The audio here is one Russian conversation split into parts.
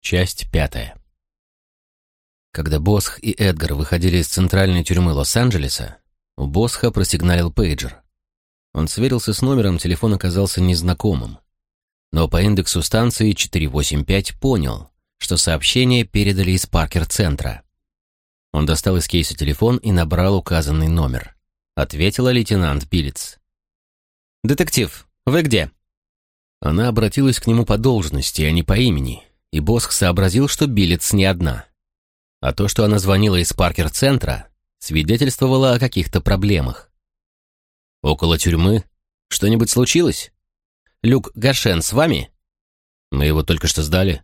Часть пятая. Когда Босх и Эдгар выходили из центральной тюрьмы Лос-Анджелеса, у Босха просигналил пейджер. Он сверился с номером, телефон оказался незнакомым. Но по индексу станции 485 понял, что сообщение передали из Паркер-центра. Он достал из кейса телефон и набрал указанный номер. Ответила лейтенант Билец. «Детектив, вы где?» Она обратилась к нему по должности, а не по имени, и Босх сообразил, что Билец не одна. А то, что она звонила из Паркер-центра, свидетельствовало о каких-то проблемах. «Около тюрьмы? Что-нибудь случилось? Люк Гашен с вами?» «Мы его только что сдали.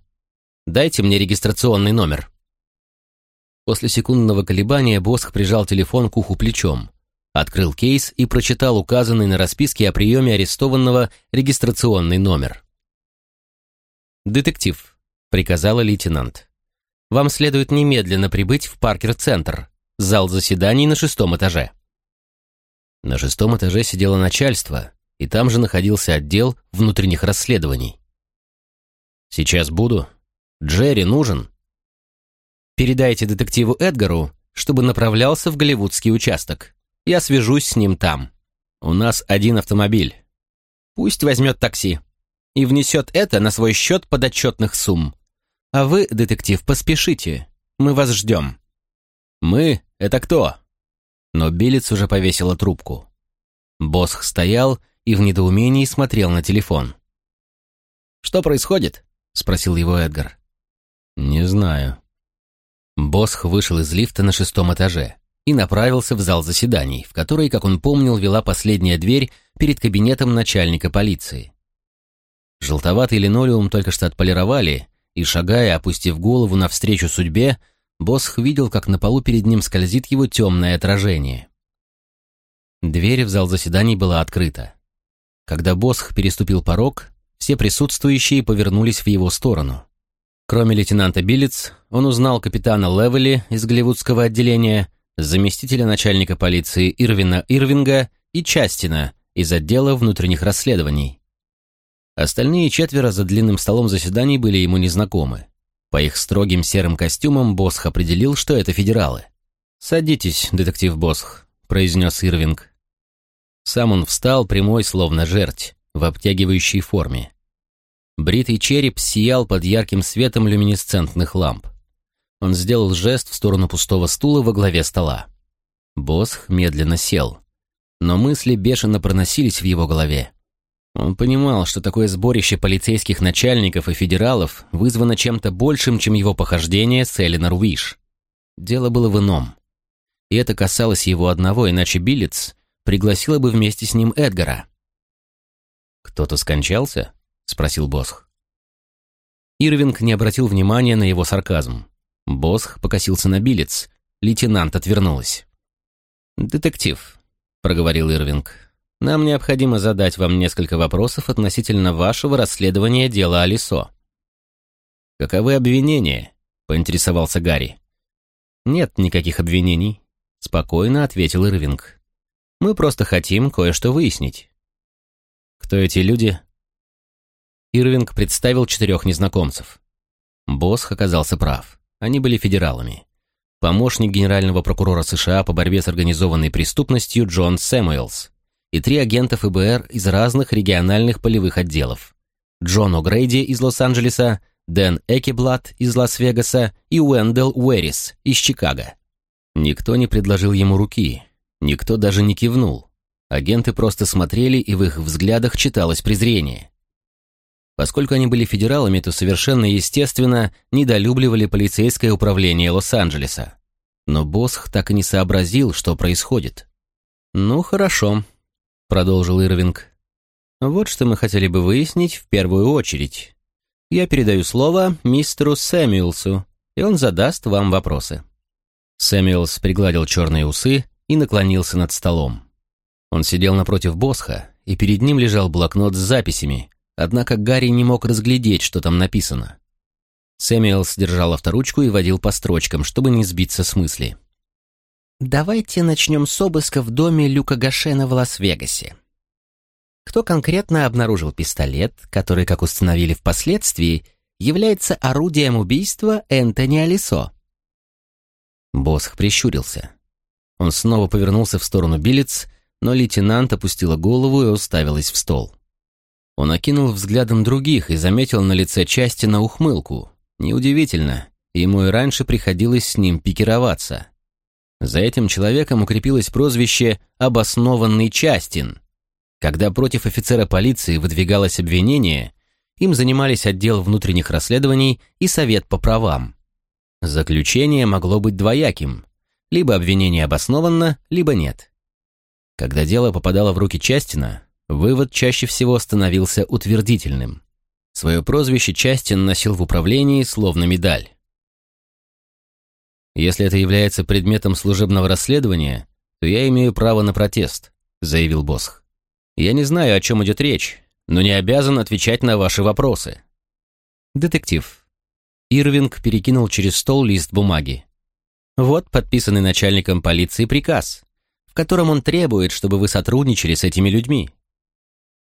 Дайте мне регистрационный номер». После секундного колебания Босх прижал телефон к уху плечом, открыл кейс и прочитал указанный на расписке о приеме арестованного регистрационный номер. «Детектив», — приказала лейтенант. «Вам следует немедленно прибыть в Паркер-центр, зал заседаний на шестом этаже». На шестом этаже сидело начальство, и там же находился отдел внутренних расследований. «Сейчас буду. Джерри нужен?» Передайте детективу Эдгару, чтобы направлялся в голливудский участок. Я свяжусь с ним там. У нас один автомобиль. Пусть возьмет такси и внесет это на свой счет подотчетных сумм. А вы, детектив, поспешите. Мы вас ждем. Мы? Это кто? Но Билец уже повесила трубку. Босх стоял и в недоумении смотрел на телефон. «Что происходит?» — спросил его Эдгар. «Не знаю», Босх вышел из лифта на шестом этаже и направился в зал заседаний, в который, как он помнил, вела последняя дверь перед кабинетом начальника полиции. Желтоватый линолеум только что отполировали, и, шагая, опустив голову навстречу судьбе, Босх видел, как на полу перед ним скользит его темное отражение. Дверь в зал заседаний была открыта. Когда Босх переступил порог, все присутствующие повернулись в его сторону. Кроме лейтенанта Биллиц, он узнал капитана Левели из голливудского отделения, заместителя начальника полиции Ирвина Ирвинга и Частина из отдела внутренних расследований. Остальные четверо за длинным столом заседаний были ему незнакомы. По их строгим серым костюмам Босх определил, что это федералы. «Садитесь, детектив Босх», — произнес Ирвинг. Сам он встал, прямой, словно жерть, в обтягивающей форме. Бритый череп сиял под ярким светом люминесцентных ламп. Он сделал жест в сторону пустого стула во главе стола. Босх медленно сел. Но мысли бешено проносились в его голове. Он понимал, что такое сборище полицейских начальников и федералов вызвано чем-то большим, чем его похождение с Элинор Уиш. Дело было в ином. И это касалось его одного, иначе Биллиц пригласила бы вместе с ним Эдгара. «Кто-то скончался?» — спросил Босх. Ирвинг не обратил внимания на его сарказм. Босх покосился на билец. Лейтенант отвернулась. «Детектив», — проговорил Ирвинг, — «нам необходимо задать вам несколько вопросов относительно вашего расследования дела Алисо». «Каковы обвинения?» — поинтересовался Гарри. «Нет никаких обвинений», — спокойно ответил Ирвинг. «Мы просто хотим кое-что выяснить». «Кто эти люди?» Ирвинг представил четырех незнакомцев. Босх оказался прав. Они были федералами. Помощник генерального прокурора США по борьбе с организованной преступностью Джон Сэмуэлс и три агента ФБР из разных региональных полевых отделов. Джон О'Грейди из Лос-Анджелеса, Дэн Экеблат из Лас-Вегаса и Уэндell Уэрис из Чикаго. Никто не предложил ему руки, никто даже не кивнул. Агенты просто смотрели, и в их взглядах читалось презрение. Поскольку они были федералами, то совершенно естественно недолюбливали полицейское управление Лос-Анджелеса. Но Босх так и не сообразил, что происходит. «Ну, хорошо», — продолжил Ирвинг. «Вот что мы хотели бы выяснить в первую очередь. Я передаю слово мистеру Сэмюэлсу, и он задаст вам вопросы». Сэмюэлс пригладил черные усы и наклонился над столом. Он сидел напротив Босха, и перед ним лежал блокнот с записями, Однако Гарри не мог разглядеть, что там написано. Сэмюэлс держал авторучку и водил по строчкам, чтобы не сбиться с мысли. «Давайте начнем с обыска в доме Люка Гашена в Лас-Вегасе. Кто конкретно обнаружил пистолет, который, как установили впоследствии, является орудием убийства Энтони Алисо. Босх прищурился. Он снова повернулся в сторону Билец, но лейтенант опустила голову и уставилась в стол. Он окинул взглядом других и заметил на лице части на ухмылку. Неудивительно, ему и раньше приходилось с ним пикироваться. За этим человеком укрепилось прозвище «обоснованный Частин». Когда против офицера полиции выдвигалось обвинение, им занимались отдел внутренних расследований и совет по правам. Заключение могло быть двояким. Либо обвинение обоснованно, либо нет. Когда дело попадало в руки Частина, вывод чаще всего становился утвердительным. Свое прозвище Частин носил в управлении словно медаль. «Если это является предметом служебного расследования, то я имею право на протест», — заявил Босх. «Я не знаю, о чем идет речь, но не обязан отвечать на ваши вопросы». «Детектив». Ирвинг перекинул через стол лист бумаги. «Вот подписанный начальником полиции приказ, в котором он требует, чтобы вы сотрудничали с этими людьми.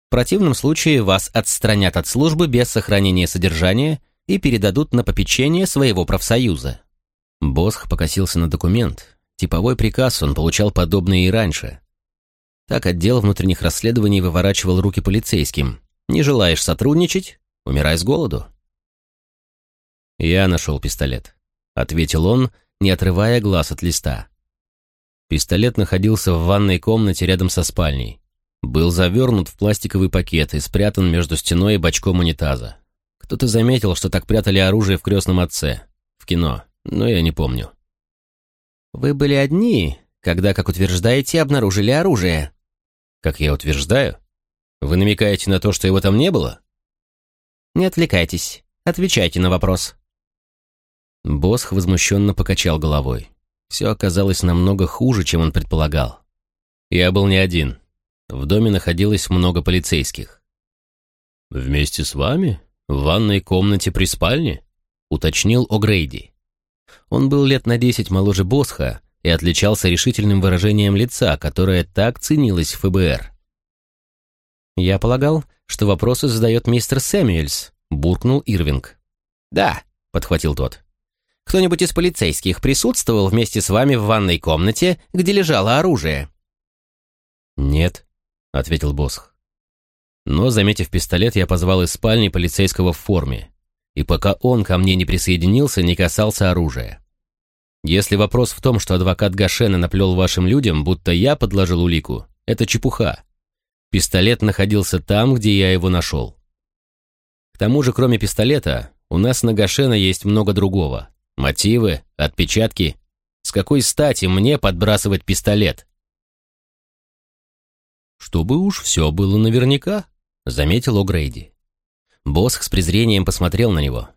В противном случае вас отстранят от службы без сохранения содержания и передадут на попечение своего профсоюза». Босх покосился на документ. Типовой приказ он получал подобные и раньше. Так отдел внутренних расследований выворачивал руки полицейским. Не желаешь сотрудничать? Умирай с голоду. «Я нашел пистолет», — ответил он, не отрывая глаз от листа. Пистолет находился в ванной комнате рядом со спальней. Был завернут в пластиковый пакет и спрятан между стеной и бачком унитаза. Кто-то заметил, что так прятали оружие в крестном отце. В кино, но я не помню. «Вы были одни, когда, как утверждаете, обнаружили оружие», как я утверждаю? Вы намекаете на то, что его там не было? Не отвлекайтесь. Отвечайте на вопрос. Босх возмущенно покачал головой. Все оказалось намного хуже, чем он предполагал. Я был не один. В доме находилось много полицейских. «Вместе с вами? В ванной комнате при спальне?» — уточнил О'Грейди. Он был лет на десять моложе Босха, и отличался решительным выражением лица, которое так ценилось в ФБР. «Я полагал, что вопросы задает мистер Сэмюэльс», — буркнул Ирвинг. «Да», — подхватил тот. «Кто-нибудь из полицейских присутствовал вместе с вами в ванной комнате, где лежало оружие?» «Нет», — ответил Босх. Но, заметив пистолет, я позвал из спальни полицейского в форме, и пока он ко мне не присоединился, не касался оружия. Если вопрос в том, что адвокат Гашена наплел вашим людям, будто я подложил улику, это чепуха. Пистолет находился там, где я его нашел. К тому же, кроме пистолета, у нас на Гашена есть много другого. Мотивы, отпечатки. С какой стати мне подбрасывать пистолет? Чтобы уж все было наверняка, заметил О'Грейди. Босх с презрением посмотрел на него.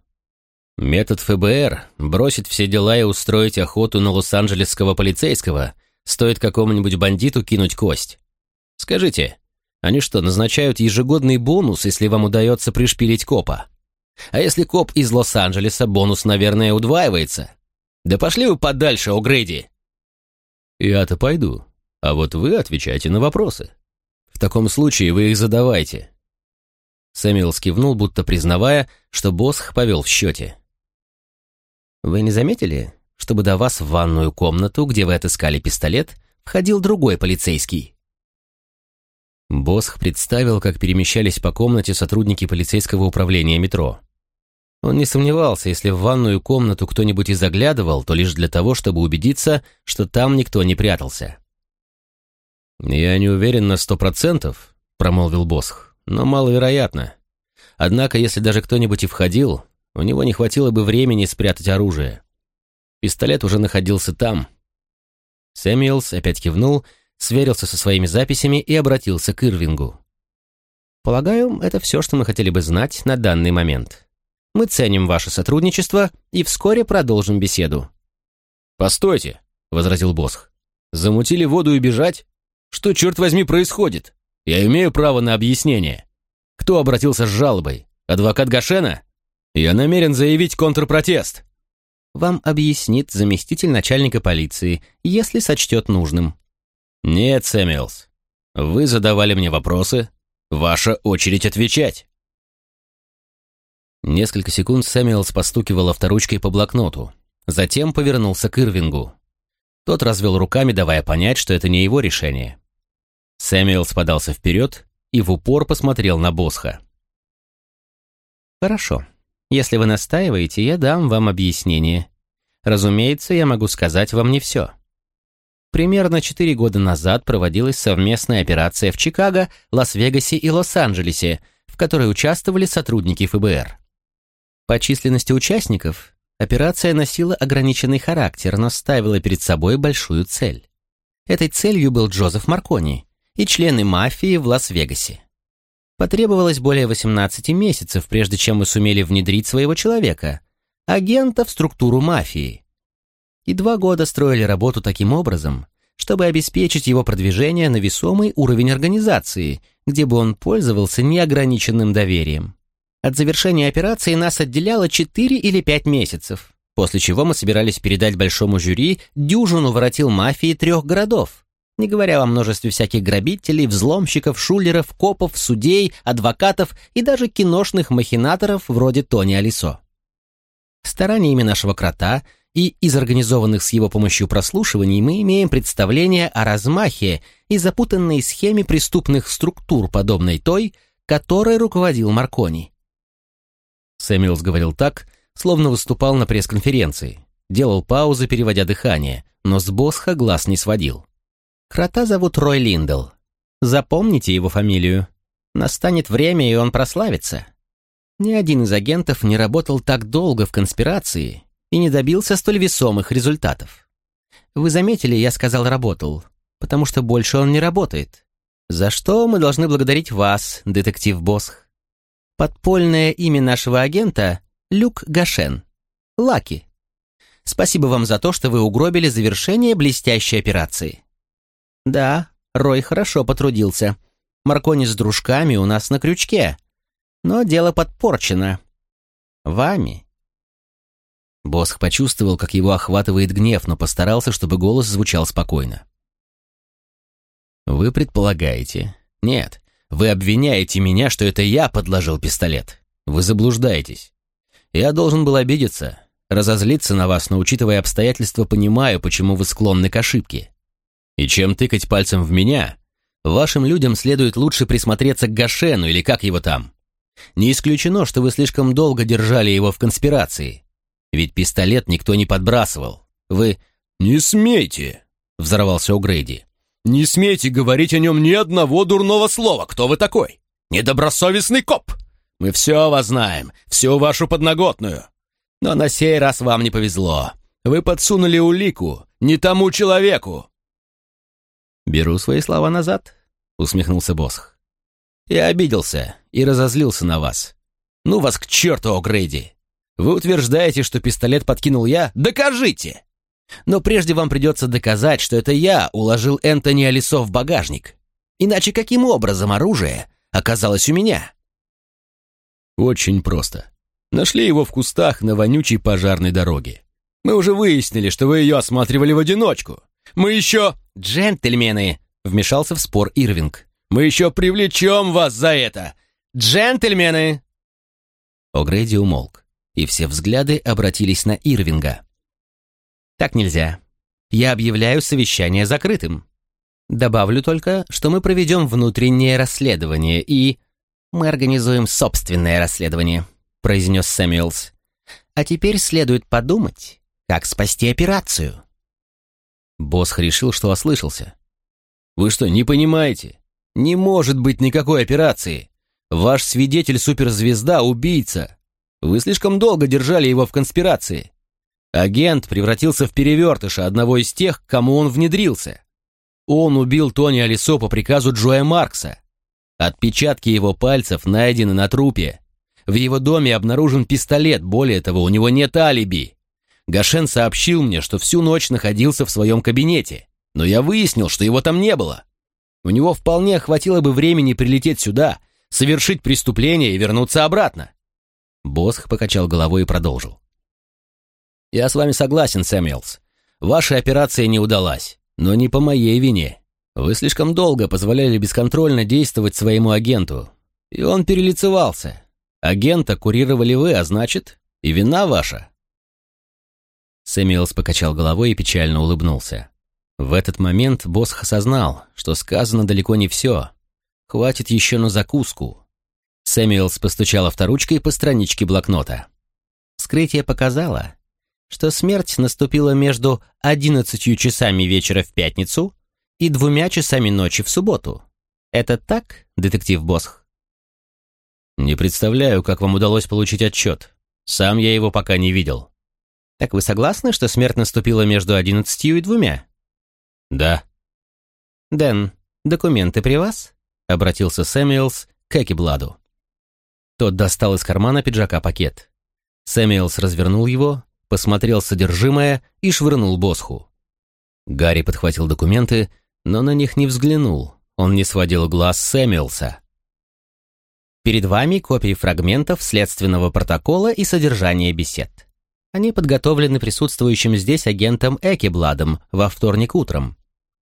Метод ФБР — бросить все дела и устроить охоту на лос-анджелесского полицейского — стоит какому-нибудь бандиту кинуть кость. Скажите, они что, назначают ежегодный бонус, если вам удается пришпилить копа? А если коп из Лос-Анджелеса, бонус, наверное, удваивается? Да пошли вы подальше, О'Грейди. Я-то пойду, а вот вы отвечайте на вопросы. В таком случае вы их задавайте. Сэмюэл скивнул, будто признавая, что Босх повел в счете. Вы не заметили, чтобы до вас в ванную комнату, где вы отыскали пистолет, входил другой полицейский? Босх представил, как перемещались по комнате сотрудники полицейского управления метро. Он не сомневался, если в ванную комнату кто-нибудь и заглядывал, то лишь для того, чтобы убедиться, что там никто не прятался. «Я не уверен на сто процентов», — промолвил Босх, — «но маловероятно. Однако, если даже кто-нибудь и входил, у него не хватило бы времени спрятать оружие. Пистолет уже находился там. Сэмюэлс опять кивнул, сверился со своими записями и обратился к Ирвингу. «Полагаю, это все, что мы хотели бы знать на данный момент. Мы ценим ваше сотрудничество и вскоре продолжим беседу». «Постойте», — возразил Босх. «Замутили воду и бежать? Что, черт возьми, происходит? Я имею право на объяснение. Кто обратился с жалобой? Адвокат Гашена?» Я намерен заявить контрпротест. Вам объяснит заместитель начальника полиции, если сочтет нужным. Нет, Сэмюэлс. Вы задавали мне вопросы. Ваша очередь отвечать. Несколько секунд Сэмюэлс постукивал авторучкой по блокноту. Затем повернулся к Ирвингу. Тот развел руками, давая понять, что это не его решение. Сэмюэлс подался вперед и в упор посмотрел на Босха. «Хорошо. Если вы настаиваете, я дам вам объяснение. Разумеется, я могу сказать вам не все. Примерно четыре года назад проводилась совместная операция в Чикаго, Лас-Вегасе и Лос-Анджелесе, в которой участвовали сотрудники ФБР. По численности участников операция носила ограниченный характер, но ставила перед собой большую цель. Этой целью был Джозеф Маркони и члены мафии в Лас-Вегасе. Потребовалось более 18 месяцев, прежде чем мы сумели внедрить своего человека, агента в структуру мафии. И два года строили работу таким образом, чтобы обеспечить его продвижение на весомый уровень организации, где бы он пользовался неограниченным доверием. От завершения операции нас отделяло 4 или 5 месяцев, после чего мы собирались передать большому жюри дюжину воротил мафии трех городов, не говоря о множестве всяких грабителей, взломщиков, шулеров, копов, судей, адвокатов и даже киношных махинаторов вроде Тони Алисо. Стараниями нашего крота и из организованных с его помощью прослушиваний мы имеем представление о размахе и запутанной схеме преступных структур, подобной той, которой руководил Маркони. Сэмюэлс говорил так, словно выступал на пресс-конференции, делал паузы, переводя дыхание, но с Босха глаз не сводил. Крота зовут Рой Линдл. Запомните его фамилию. Настанет время, и он прославится. Ни один из агентов не работал так долго в конспирации и не добился столь весомых результатов. Вы заметили, я сказал «работал», потому что больше он не работает. За что мы должны благодарить вас, детектив Босх. Подпольное имя нашего агента — Люк Гашен. Лаки. Спасибо вам за то, что вы угробили завершение блестящей операции. Да, Рой хорошо потрудился. Маркони с дружками у нас на крючке. Но дело подпорчено. Вами. Босх почувствовал, как его охватывает гнев, но постарался, чтобы голос звучал спокойно. «Вы предполагаете? Нет, вы обвиняете меня, что это я подложил пистолет. Вы заблуждаетесь. Я должен был обидеться, разозлиться на вас, но, учитывая обстоятельства, понимаю, почему вы склонны к ошибке. И чем тыкать пальцем в меня, вашим людям следует лучше присмотреться к Гашену или как его там. Не исключено, что вы слишком долго держали его в конспирации. Ведь пистолет никто не подбрасывал. Вы... «Не смейте!» — взорвался О'Грейди. «Не смейте говорить о нем ни одного дурного слова. Кто вы такой? Недобросовестный коп! Мы все вас знаем, всю вашу подноготную. Но на сей раз вам не повезло. Вы подсунули улику не тому человеку. «Беру свои слова назад», — усмехнулся Босх. «Я обиделся и разозлился на вас. Ну вас к черту, О'Грейди! Вы утверждаете, что пистолет подкинул я? Докажите! Но прежде вам придется доказать, что это я уложил Энтони Алисо в багажник. Иначе каким образом оружие оказалось у меня?» «Очень просто. Нашли его в кустах на вонючей пожарной дороге. Мы уже выяснили, что вы ее осматривали в одиночку. Мы еще...» «Джентльмены!» — вмешался в спор Ирвинг. «Мы еще привлечем вас за это! Джентльмены!» О'Грейди умолк, и все взгляды обратились на Ирвинга. «Так нельзя. Я объявляю совещание закрытым. Добавлю только, что мы проведем внутреннее расследование и...» «Мы организуем собственное расследование», — произнес Сэмюэлс. «А теперь следует подумать, как спасти операцию». Босх решил, что ослышался. «Вы что, не понимаете? Не может быть никакой операции. Ваш свидетель суперзвезда — убийца. Вы слишком долго держали его в конспирации. Агент превратился в перевертыша одного из тех, кому он внедрился. Он убил Тони Алисо по приказу Джоя Маркса. Отпечатки его пальцев найдены на трупе. В его доме обнаружен пистолет, более того, у него нет алиби. Гашен сообщил мне, что всю ночь находился в своем кабинете, но я выяснил, что его там не было. У него вполне хватило бы времени прилететь сюда, совершить преступление и вернуться обратно. Босх покачал головой и продолжил. «Я с вами согласен, Сэмюэлс. Ваша операция не удалась, но не по моей вине. Вы слишком долго позволяли бесконтрольно действовать своему агенту, и он перелицевался. Агента курировали вы, а значит, и вина ваша». Сэмюэлс покачал головой и печально улыбнулся. В этот момент Босх осознал, что сказано далеко не все. Хватит еще на закуску. Сэмюэлс постучал авторучкой по страничке блокнота. Вскрытие показало, что смерть наступила между одиннадцатью часами вечера в пятницу и двумя часами ночи в субботу. Это так, детектив Босх? Не представляю, как вам удалось получить отчет. Сам я его пока не видел. Так вы согласны, что смерть наступила между одиннадцатью и двумя? Да. Дэн, документы при вас? Обратился Сэмюэлс к Экибладу. Тот достал из кармана пиджака пакет. Сэмюэлс развернул его, посмотрел содержимое и швырнул Босху. Гарри подхватил документы, но на них не взглянул. Он не сводил глаз Сэмюэлса. Перед вами копии фрагментов следственного протокола и содержания бесед. Они подготовлены присутствующим здесь агентом Экибладом во вторник утром.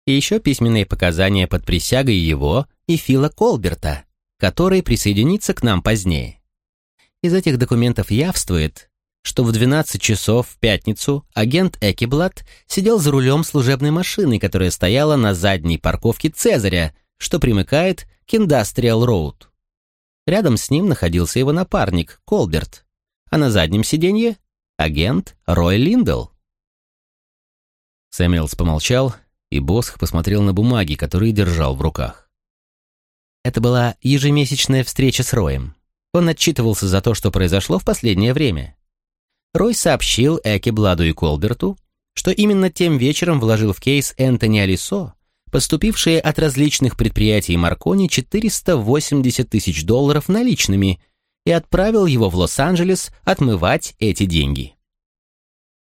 И еще письменные показания под присягой его и Фила Колберта, который присоединится к нам позднее. Из этих документов явствует, что в 12 часов в пятницу агент Экиблат сидел за рулем служебной машины, которая стояла на задней парковке Цезаря, что примыкает к Индастриал Роуд. Рядом с ним находился его напарник, Колберт, а на заднем сиденье — агент Рой Линдл. Сэмюэлс помолчал, и Босх посмотрел на бумаги, которые держал в руках. Это была ежемесячная встреча с Роем. Он отчитывался за то, что произошло в последнее время. Рой сообщил Эки Бладу и Колберту, что именно тем вечером вложил в кейс Энтони Алисо поступившие от различных предприятий Маркони 480 тысяч долларов наличными и отправил его в Лос-Анджелес отмывать эти деньги.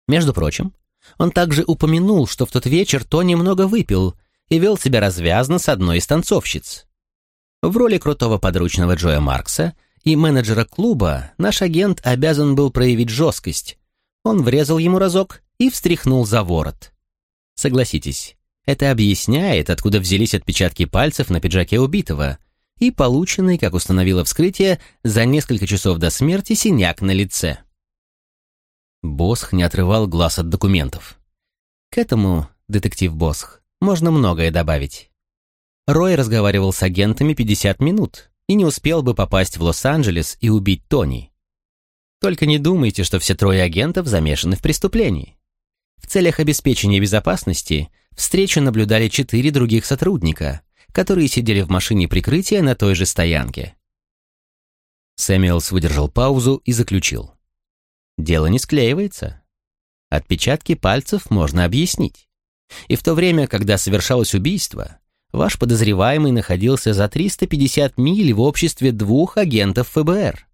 Между прочим, он также упомянул, что в тот вечер Тони много выпил и вел себя развязно с одной из танцовщиц. В роли крутого подручного Джоя Маркса и менеджера клуба наш агент обязан был проявить жесткость. Он врезал ему разок и встряхнул за ворот. Согласитесь, это объясняет, откуда взялись отпечатки пальцев на пиджаке убитого и полученный, как установило вскрытие, за несколько часов до смерти синяк на лице. Босх не отрывал глаз от документов. К этому, детектив Босх, можно многое добавить. Рой разговаривал с агентами 50 минут и не успел бы попасть в Лос-Анджелес и убить Тони. Только не думайте, что все трое агентов замешаны в преступлении. В целях обеспечения безопасности встречу наблюдали четыре других сотрудника, которые сидели в машине прикрытия на той же стоянке. Сэмюэлс выдержал паузу и заключил. Дело не склеивается. Отпечатки пальцев можно объяснить. И в то время, когда совершалось убийство, ваш подозреваемый находился за 350 миль в обществе двух агентов ФБР.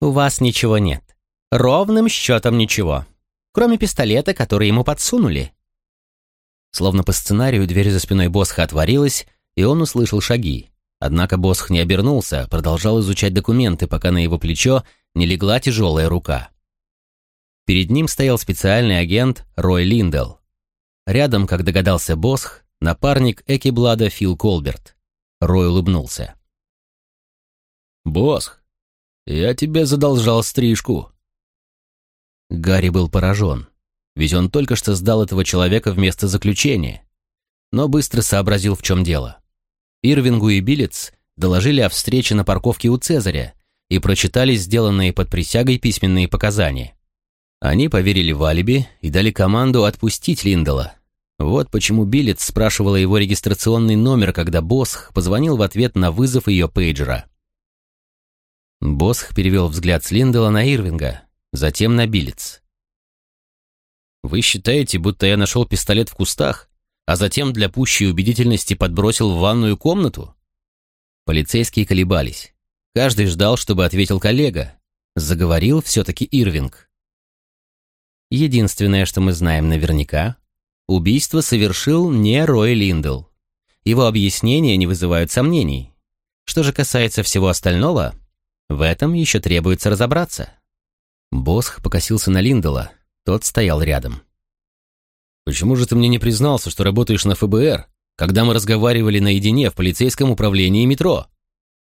У вас ничего нет. Ровным счетом ничего кроме пистолета, который ему подсунули. Словно по сценарию дверь за спиной Босха отворилась, и он услышал шаги. Однако Босх не обернулся, продолжал изучать документы, пока на его плечо не легла тяжелая рука. Перед ним стоял специальный агент Рой Линдел. Рядом, как догадался Босх, напарник Экиблада Фил Колберт. Рой улыбнулся. «Босх, я тебе задолжал стрижку», Гарри был поражен, ведь он только что сдал этого человека вместо заключения, но быстро сообразил, в чем дело. Ирвингу и Билец доложили о встрече на парковке у Цезаря и прочитали сделанные под присягой письменные показания. Они поверили в алиби и дали команду отпустить Линдала. Вот почему Билец спрашивала его регистрационный номер, когда Босх позвонил в ответ на вызов ее пейджера. Босх перевел взгляд с Линдала на Ирвинга, затем на Билец. «Вы считаете, будто я нашел пистолет в кустах, а затем для пущей убедительности подбросил в ванную комнату?» Полицейские колебались. Каждый ждал, чтобы ответил коллега. Заговорил все-таки Ирвинг. Единственное, что мы знаем наверняка, убийство совершил не Рой Линдл. Его объяснения не вызывают сомнений. Что же касается всего остального, в этом еще требуется разобраться. Босх покосился на Линдела. Тот стоял рядом. «Почему же ты мне не признался, что работаешь на ФБР, когда мы разговаривали наедине в полицейском управлении метро?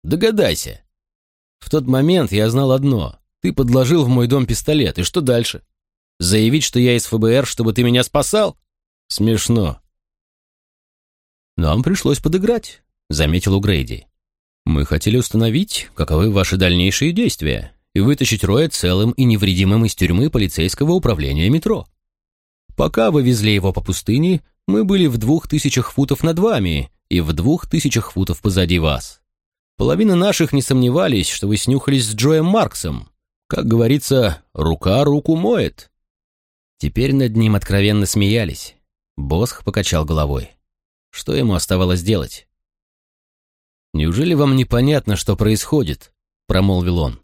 Догадайся!» В тот момент я знал одно. Ты подложил в мой дом пистолет, и что дальше? Заявить, что я из ФБР, чтобы ты меня спасал? Смешно. Нам пришлось подыграть, заметил Угрейди. Мы хотели установить, каковы ваши дальнейшие действия, и вытащить Роя целым и невредимым из тюрьмы полицейского управления метро. Пока вы везли его по пустыне, мы были в двух тысячах футов над вами и в двух тысячах футов позади вас. Половина наших не сомневались, что вы снюхались с Джоем Марксом. Как говорится, рука руку моет. Теперь над ним откровенно смеялись. Босх покачал головой. Что ему оставалось делать? «Неужели вам непонятно, что происходит?» — промолвил он.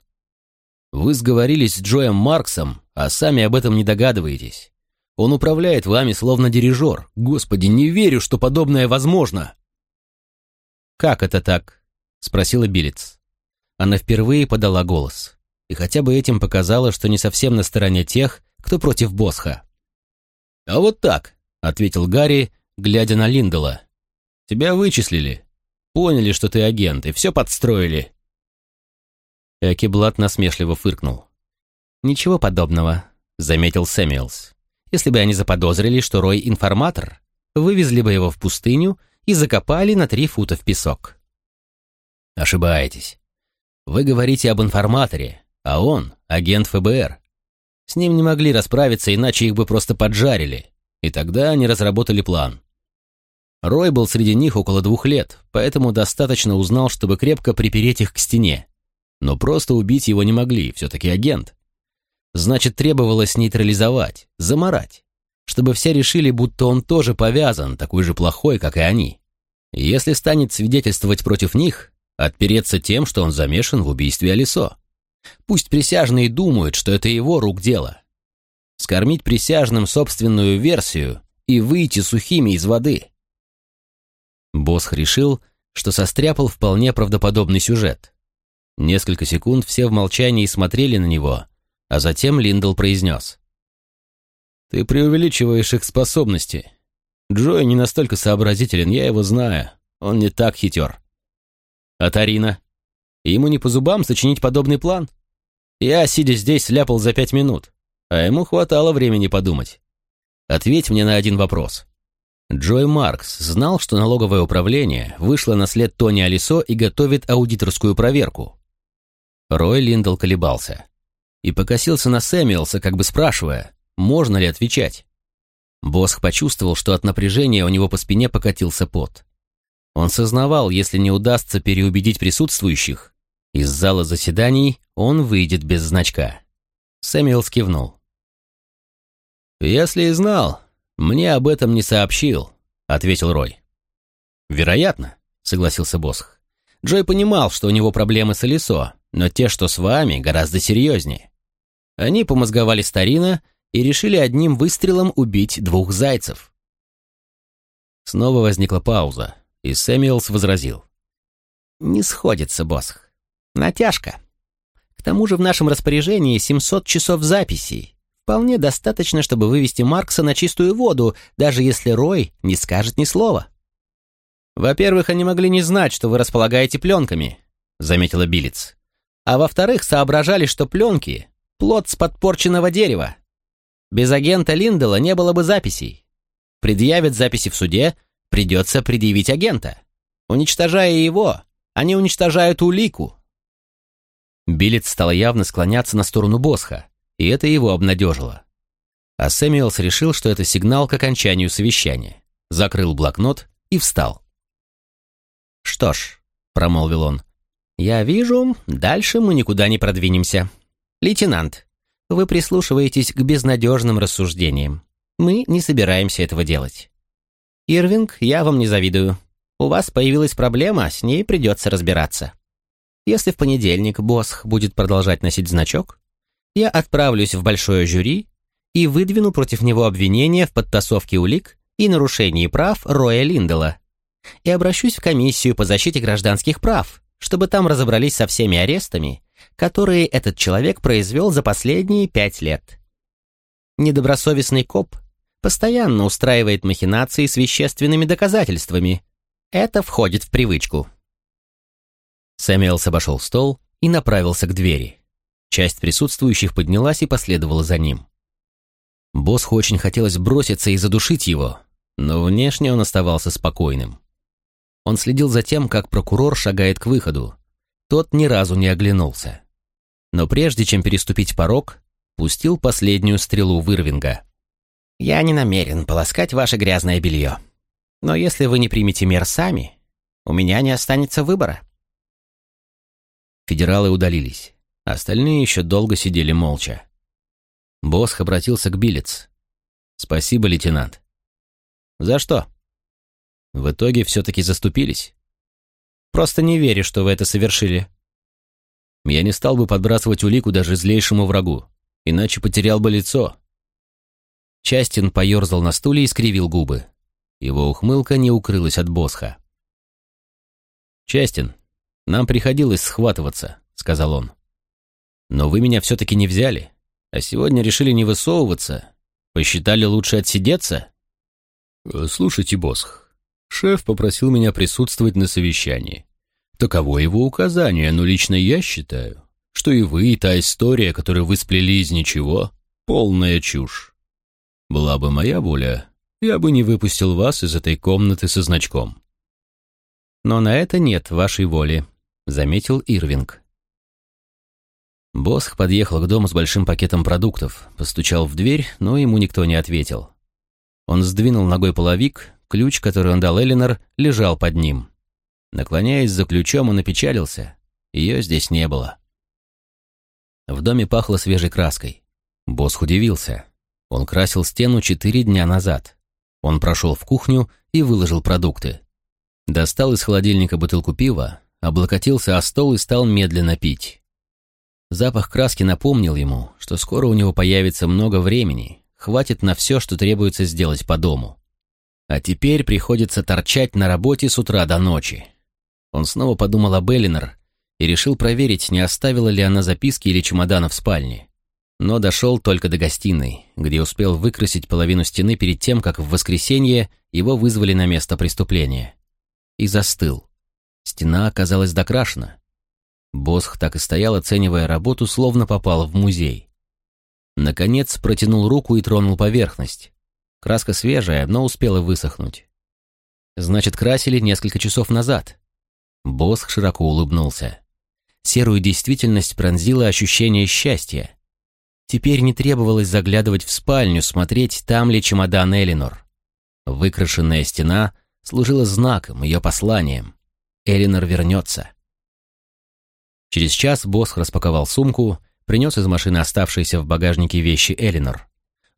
«Вы сговорились с Джоем Марксом, а сами об этом не догадываетесь. Он управляет вами словно дирижер. Господи, не верю, что подобное возможно!» «Как это так?» — спросила Билец. Она впервые подала голос, и хотя бы этим показала, что не совсем на стороне тех, кто против Босха. «А вот так», — ответил Гарри, глядя на Линдела. «Тебя вычислили. Поняли, что ты агент, и все подстроили». Экиблат насмешливо фыркнул. «Ничего подобного», — заметил Сэмюэлс. «Если бы они заподозрили, что Рой информатор, вывезли бы его в пустыню и закопали на три фута в песок». «Ошибаетесь. Вы говорите об информаторе, а он — агент ФБР. С ним не могли расправиться, иначе их бы просто поджарили, и тогда они разработали план. Рой был среди них около двух лет, поэтому достаточно узнал, чтобы крепко припереть их к стене. Но просто убить его не могли, все-таки агент. Значит, требовалось нейтрализовать, заморать, чтобы все решили, будто он тоже повязан, такой же плохой, как и они. если станет свидетельствовать против них, отпереться тем, что он замешан в убийстве Алисо. Пусть присяжные думают, что это его рук дело. Скормить присяжным собственную версию и выйти сухими из воды. Босх решил, что состряпал вполне правдоподобный сюжет. Несколько секунд все в молчании смотрели на него, а затем Линдл произнес. «Ты преувеличиваешь их способности. Джой не настолько сообразителен, я его знаю. Он не так хитер. А Тарина? Ему не по зубам сочинить подобный план? Я, сидя здесь, ляпал за пять минут, а ему хватало времени подумать. Ответь мне на один вопрос. Джой Маркс знал, что налоговое управление вышло на след Тони Алисо и готовит аудиторскую проверку. Рой Линдл колебался и покосился на Сэмюэлса, как бы спрашивая, можно ли отвечать. Босх почувствовал, что от напряжения у него по спине покатился пот. Он сознавал, если не удастся переубедить присутствующих, из зала заседаний он выйдет без значка. Сэмюэл кивнул. «Если и знал, мне об этом не сообщил», — ответил Рой. «Вероятно», — согласился Босх. Джой понимал, что у него проблемы с Алисо, но те, что с вами, гораздо серьезнее. Они помозговали старина и решили одним выстрелом убить двух зайцев. Снова возникла пауза и Сэмюэлс возразил. «Не сходится, Босх. Натяжка. К тому же в нашем распоряжении 700 часов записей. Вполне достаточно, чтобы вывести Маркса на чистую воду, даже если Рой не скажет ни слова». «Во-первых, они могли не знать, что вы располагаете пленками», — заметила Билец. «А во-вторых, соображали, что пленки — плод с подпорченного дерева. Без агента Линдела не было бы записей. Предъявят записи в суде — Придется предъявить агента. Уничтожая его, они уничтожают улику. Билет стал явно склоняться на сторону Босха, и это его обнадежило. А Сэмюэлс решил, что это сигнал к окончанию совещания. Закрыл блокнот и встал. «Что ж», — промолвил он, — «я вижу, дальше мы никуда не продвинемся. Лейтенант, вы прислушиваетесь к безнадежным рассуждениям. Мы не собираемся этого делать. «Ирвинг, я вам не завидую. У вас появилась проблема, с ней придется разбираться. Если в понедельник Босх будет продолжать носить значок, я отправлюсь в большое жюри и выдвину против него обвинения в подтасовке улик и нарушении прав Роя Линдела. И обращусь в комиссию по защите гражданских прав, чтобы там разобрались со всеми арестами, которые этот человек произвел за последние пять лет. Недобросовестный коп постоянно устраивает махинации с вещественными доказательствами. Это входит в привычку. Сэмюэлс обошел стол и направился к двери. Часть присутствующих поднялась и последовала за ним. Босху очень хотелось броситься и задушить его, но внешне он оставался спокойным. Он следил за тем, как прокурор шагает к выходу. Тот ни разу не оглянулся. Но прежде чем переступить порог, пустил последнюю стрелу в Ирвинга. «Я не намерен полоскать ваше грязное белье. Но если вы не примете мер сами, у меня не останется выбора». Федералы удалились. Остальные еще долго сидели молча. Босх обратился к Билец. «Спасибо, лейтенант». «За что?» «В итоге все-таки заступились?» «Просто не верю, что вы это совершили». «Я не стал бы подбрасывать улику даже злейшему врагу, иначе потерял бы лицо». Частин поерзал на стуле и скривил губы. Его ухмылка не укрылась от Босха. «Частин, нам приходилось схватываться», — сказал он. Но вы меня все-таки не взяли, а сегодня решили не высовываться. Посчитали лучше отсидеться? Слушайте, Босх, шеф попросил меня присутствовать на совещании. Таково его указание, но лично я считаю, что и вы, и та история, которую вы сплели из ничего, полная чушь. Была бы моя воля, я бы не выпустил вас из этой комнаты со значком. Но на это нет вашей воли, заметил Ирвинг. Босх подъехал к дому с большим пакетом продуктов, постучал в дверь, но ему никто не ответил. Он сдвинул ногой половик, ключ, который он дал Элинор, лежал под ним. Наклоняясь за ключом, он опечалился. Ее здесь не было. В доме пахло свежей краской. Босх удивился. Он красил стену четыре дня назад. Он прошел в кухню и выложил продукты. Достал из холодильника бутылку пива, облокотился о стол и стал медленно пить. Запах краски напомнил ему, что скоро у него появится много времени, хватит на все, что требуется сделать по дому. А теперь приходится торчать на работе с утра до ночи. Он снова подумал об Эллинор и решил проверить, не оставила ли она записки или чемодана в спальне. Но дошел только до гостиной, где успел выкрасить половину стены перед тем, как в воскресенье его вызвали на место преступления. И застыл. Стена оказалась докрашена. Босх так и стоял, оценивая работу, словно попал в музей. Наконец протянул руку и тронул поверхность. Краска свежая, но успела высохнуть. Значит, красили несколько часов назад. Босх широко улыбнулся. Серую действительность пронзило ощущение счастья. Теперь не требовалось заглядывать в спальню, смотреть, там ли чемодан Элинор. Выкрашенная стена служила знаком, ее посланием. Элинор вернется. Через час Босх распаковал сумку, принес из машины оставшиеся в багажнике вещи Элинор.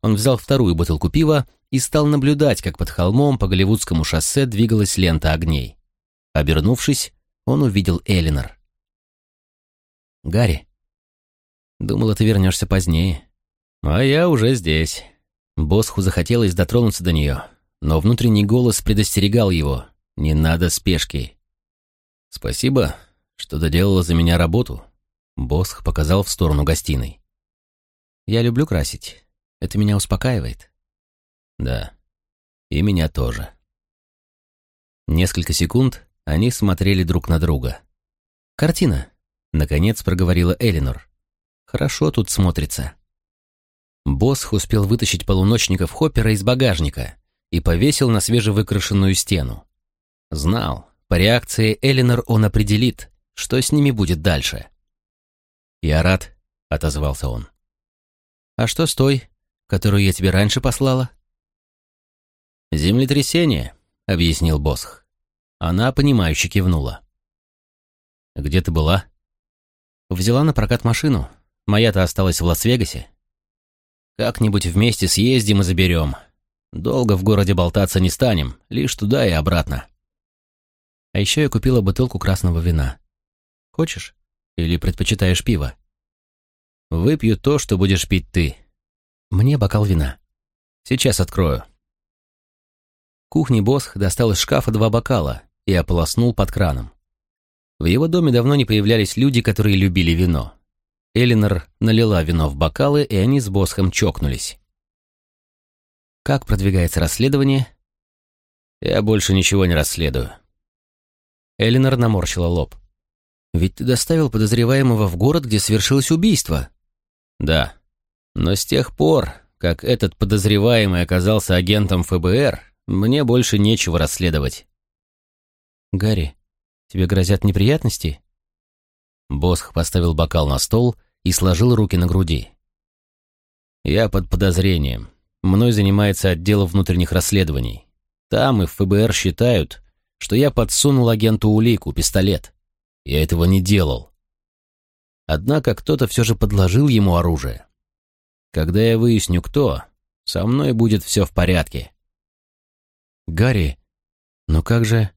Он взял вторую бутылку пива и стал наблюдать, как под холмом по Голливудскому шоссе двигалась лента огней. Обернувшись, он увидел Элинор. «Гарри, думала, ты вернешься позднее. А я уже здесь». Босху захотелось дотронуться до нее, но внутренний голос предостерегал его. «Не надо спешки». «Спасибо что доделала за меня работу. Босх показал в сторону гостиной. Я люблю красить. Это меня успокаивает. Да, и меня тоже. Несколько секунд они смотрели друг на друга. «Картина», — наконец проговорила Элинор. «Хорошо тут смотрится». Босх успел вытащить полуночников Хоппера из багажника и повесил на свежевыкрашенную стену. Знал, по реакции Элинор он определит, что с ними будет дальше. «Я рад», — отозвался он. «А что с той, которую я тебе раньше послала?» «Землетрясение», — объяснил Босх. Она, понимающе кивнула. «Где ты была?» «Взяла на прокат машину. Моя-то осталась в Лас-Вегасе. Как-нибудь вместе съездим и заберем. Долго в городе болтаться не станем, лишь туда и обратно». А еще я купила бутылку красного вина. Хочешь? Или предпочитаешь пиво? Выпью то, что будешь пить ты. Мне бокал вина. Сейчас открою. Кухни Босх достал из шкафа два бокала и ополоснул под краном. В его доме давно не появлялись люди, которые любили вино. Элинор налила вино в бокалы, и они с Босхом чокнулись. «Как продвигается расследование?» «Я больше ничего не расследую». Элинор наморщила лоб. Ведь ты доставил подозреваемого в город, где совершилось убийство. Да. Но с тех пор, как этот подозреваемый оказался агентом ФБР, мне больше нечего расследовать. Гарри, тебе грозят неприятности? Босх поставил бокал на стол и сложил руки на груди. Я под подозрением. Мной занимается отдел внутренних расследований. Там и в ФБР считают, что я подсунул агенту улику, пистолет. Я этого не делал. Однако кто-то все же подложил ему оружие. Когда я выясню, кто, со мной будет все в порядке. Гарри, но как же...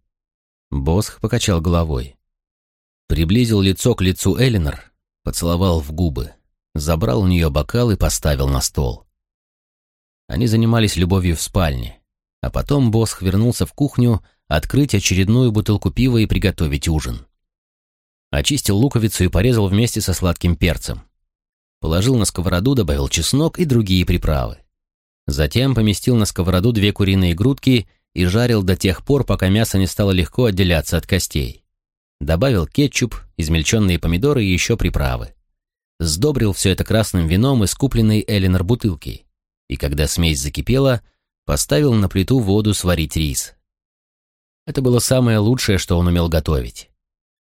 Босх покачал головой. Приблизил лицо к лицу Элинор, поцеловал в губы, забрал у нее бокал и поставил на стол. Они занимались любовью в спальне, а потом Босх вернулся в кухню открыть очередную бутылку пива и приготовить ужин. Очистил луковицу и порезал вместе со сладким перцем. Положил на сковороду, добавил чеснок и другие приправы. Затем поместил на сковороду две куриные грудки и жарил до тех пор, пока мясо не стало легко отделяться от костей. Добавил кетчуп, измельченные помидоры и еще приправы. Сдобрил все это красным вином из купленной Эленор бутылки. И когда смесь закипела, поставил на плиту воду сварить рис. Это было самое лучшее, что он умел готовить.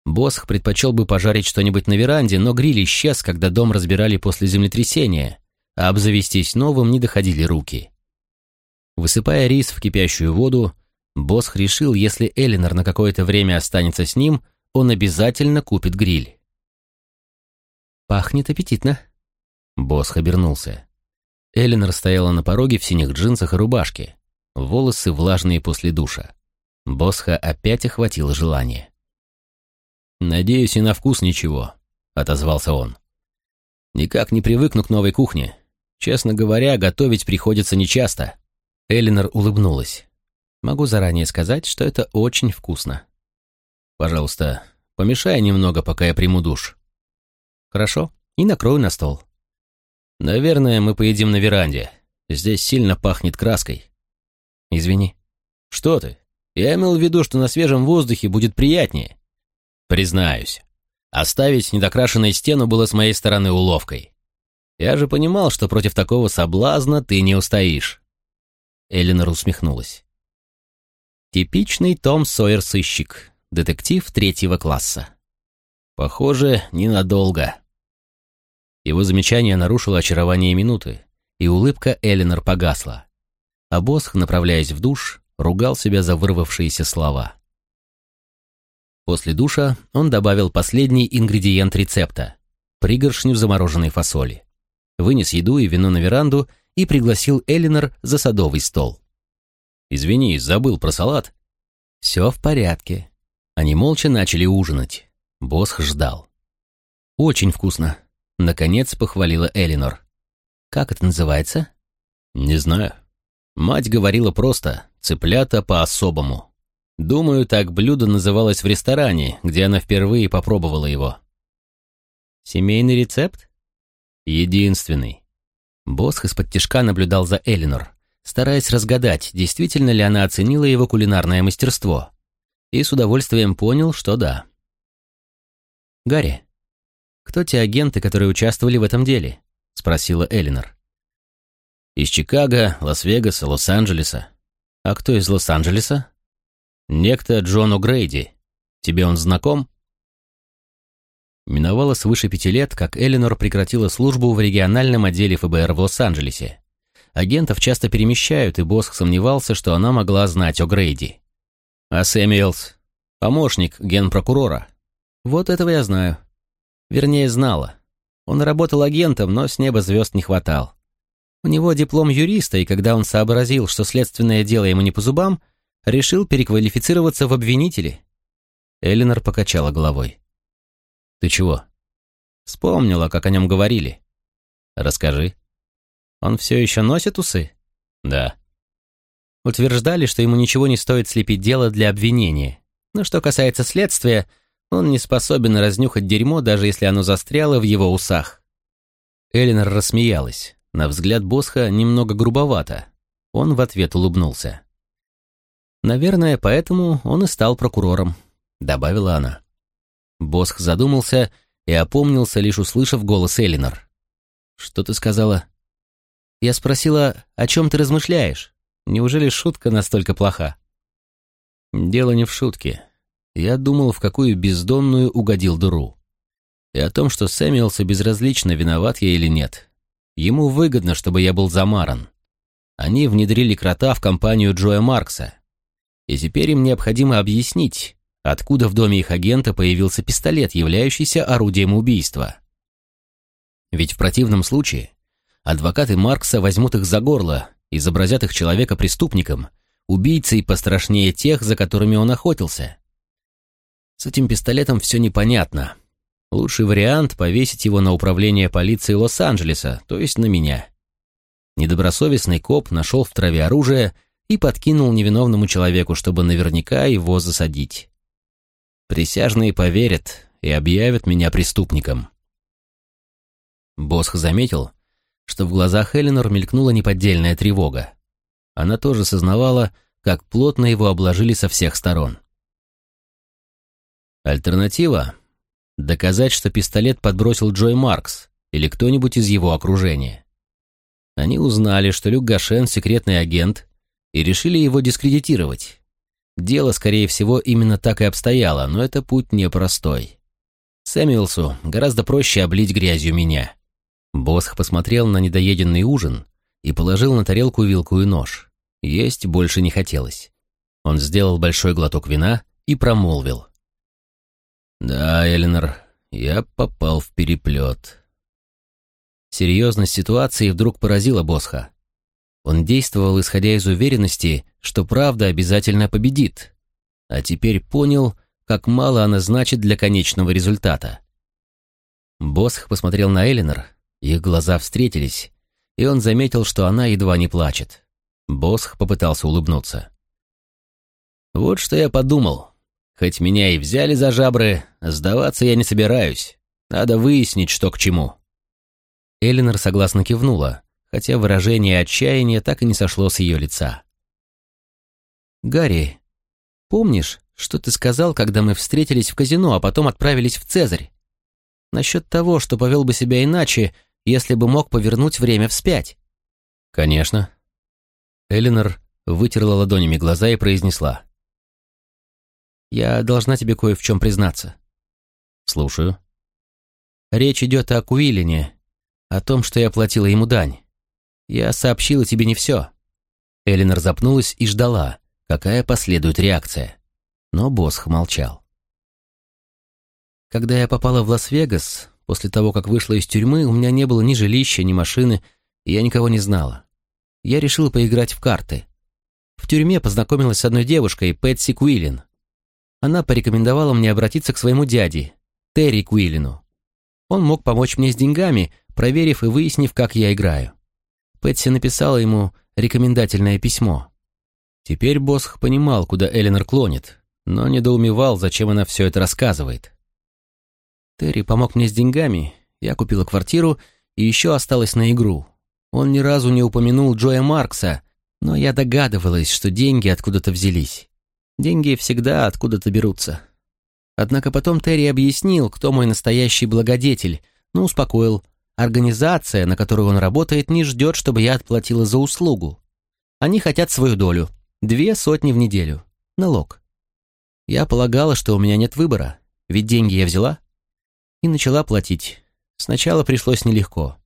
Босх предпочел бы пожарить что-нибудь на веранде, но гриль исчез, когда дом разбирали после землетрясения, а обзавестись новым не доходили руки. Высыпая рис в кипящую воду, Босх решил, если Элинор на какое-то время останется с ним, он обязательно купит гриль. «Пахнет аппетитно». Босх обернулся. Элинор стояла на пороге в синих джинсах и рубашке, волосы влажные после душа. Босха опять охватило желание. «Надеюсь, и на вкус ничего», — отозвался он. «Никак не привыкну к новой кухне. Честно говоря, готовить приходится нечасто». Элинор улыбнулась. «Могу заранее сказать, что это очень вкусно». «Пожалуйста, помешай немного, пока я приму душ». «Хорошо, и накрою на стол». «Наверное, мы поедим на веранде. Здесь сильно пахнет краской». «Извини». «Что ты? Я имел в виду, что на свежем воздухе будет приятнее. Признаюсь, оставить недокрашенную стену было с моей стороны уловкой. Я же понимал, что против такого соблазна ты не устоишь. Эллинор усмехнулась. Типичный Том Сойер-сыщик, детектив третьего класса. Похоже, ненадолго. Его замечание нарушило очарование минуты, и улыбка Эллинор погасла. А Босх, направляясь в душ, ругал себя за вырвавшиеся слова. После душа он добавил последний ингредиент рецепта – пригоршню замороженной фасоли. Вынес еду и вино на веранду и пригласил Элинор за садовый стол. «Извини, забыл про салат». «Все в порядке». Они молча начали ужинать. Босх ждал. «Очень вкусно», — наконец похвалила Элинор. «Как это называется?» «Не знаю. Мать говорила просто «цыплята по-особому». Думаю, так блюдо называлось в ресторане, где она впервые попробовала его. «Семейный рецепт?» «Единственный». Босх из-под тишка наблюдал за Элинор, стараясь разгадать, действительно ли она оценила его кулинарное мастерство. И с удовольствием понял, что да. «Гарри, кто те агенты, которые участвовали в этом деле?» — спросила Элинор. Из Чикаго, Лас-Вегаса, Лос-Анджелеса. А кто из Лос-Анджелеса? Некто Джон О'Грейди. Тебе он знаком? Миновало свыше пяти лет, как Эленор прекратила службу в региональном отделе ФБР в Лос-Анджелесе. Агентов часто перемещают, и Босх сомневался, что она могла знать о Грейди. А Сэмюэлс — помощник генпрокурора. Вот этого я знаю. Вернее, знала. Он работал агентом, но с неба звезд не хватал. У него диплом юриста, и когда он сообразил, что следственное дело ему не по зубам, решил переквалифицироваться в обвинители. Элинор покачала головой. «Ты чего?» «Вспомнила, как о нем говорили». «Расскажи». «Он все еще носит усы?» «Да». Утверждали, что ему ничего не стоит слепить дело для обвинения. Но что касается следствия, он не способен разнюхать дерьмо, даже если оно застряло в его усах. Элинор рассмеялась. На взгляд Босха немного грубовато. Он в ответ улыбнулся. «Наверное, поэтому он и стал прокурором», — добавила она. Босх задумался и опомнился, лишь услышав голос Элинор. «Что ты сказала?» «Я спросила, о чем ты размышляешь? Неужели шутка настолько плоха?» «Дело не в шутке. Я думал, в какую бездонную угодил дыру. И о том, что Сэмюэлса безразлично, виноват я или нет. Ему выгодно, чтобы я был замаран. Они внедрили крота в компанию Джоя Маркса. И теперь им необходимо объяснить, откуда в доме их агента появился пистолет, являющийся орудием убийства. Ведь в противном случае адвокаты Маркса возьмут их за горло, изобразят их человека преступником, убийцей пострашнее тех, за которыми он охотился. С этим пистолетом все непонятно. Лучший вариант — повесить его на управление полиции Лос-Анджелеса, то есть на меня. Недобросовестный коп нашел в траве оружие и подкинул невиновному человеку, чтобы наверняка его засадить. Присяжные поверят и объявят меня преступником. Босх заметил, что в глазах Эленор мелькнула неподдельная тревога. Она тоже сознавала, как плотно его обложили со всех сторон. Альтернатива — доказать, что пистолет подбросил Джой Маркс или кто-нибудь из его окружения. Они узнали, что Люк Гашен — секретный агент, и решили его дискредитировать. Дело, скорее всего, именно так и обстояло, но это путь непростой. Сэмюэлсу гораздо проще облить грязью меня. Босх посмотрел на недоеденный ужин и положил на тарелку вилку и нож. Есть больше не хотелось. Он сделал большой глоток вина и промолвил. «Да, Эленор, я попал в переплет». Серьезность ситуации вдруг поразила Босха. Он действовал, исходя из уверенности, что правда обязательно победит, а теперь понял, как мало она значит для конечного результата. Босх посмотрел на Эленор, их глаза встретились, и он заметил, что она едва не плачет. Босх попытался улыбнуться. «Вот что я подумал. Хоть меня и взяли за жабры, сдаваться я не собираюсь. Надо выяснить, что к чему». Элинор согласно кивнула, хотя выражение отчаяния так и не сошло с ее лица. «Гарри, помнишь, что ты сказал, когда мы встретились в казино, а потом отправились в Цезарь? Насчет того, что повел бы себя иначе, если бы мог повернуть время вспять?» «Конечно». Элинор вытерла ладонями глаза и произнесла. «Я должна тебе кое в чем признаться». «Слушаю». «Речь идет о Куилине, о том, что я платила ему дань. Я сообщила тебе не все». Элинор запнулась и ждала, какая последует реакция. Но Босх молчал. Когда я попала в Лас-Вегас, после того, как вышла из тюрьмы, у меня не было ни жилища, ни машины, и я никого не знала. Я решила поиграть в карты. В тюрьме познакомилась с одной девушкой, Пэтси Куиллин. Она порекомендовала мне обратиться к своему дяде, Терри Куиллину. Он мог помочь мне с деньгами, проверив и выяснив, как я играю. Пэтси написала ему рекомендательное письмо. Теперь Босх понимал, куда Эленор клонит, но недоумевал, зачем она все это рассказывает. Терри помог мне с деньгами, я купила квартиру и еще осталась на игру. Он ни разу не упомянул Джоя Маркса, но я догадывалась, что деньги откуда-то взялись. Деньги всегда откуда-то берутся. Однако потом Терри объяснил, кто мой настоящий благодетель, но успокоил, Организация, на которую он работает, не ждет, чтобы я отплатила за услугу. Они хотят свою долю. Две сотни в неделю. Налог. Я полагала, что у меня нет выбора, ведь деньги я взяла. И начала платить. Сначала пришлось нелегко.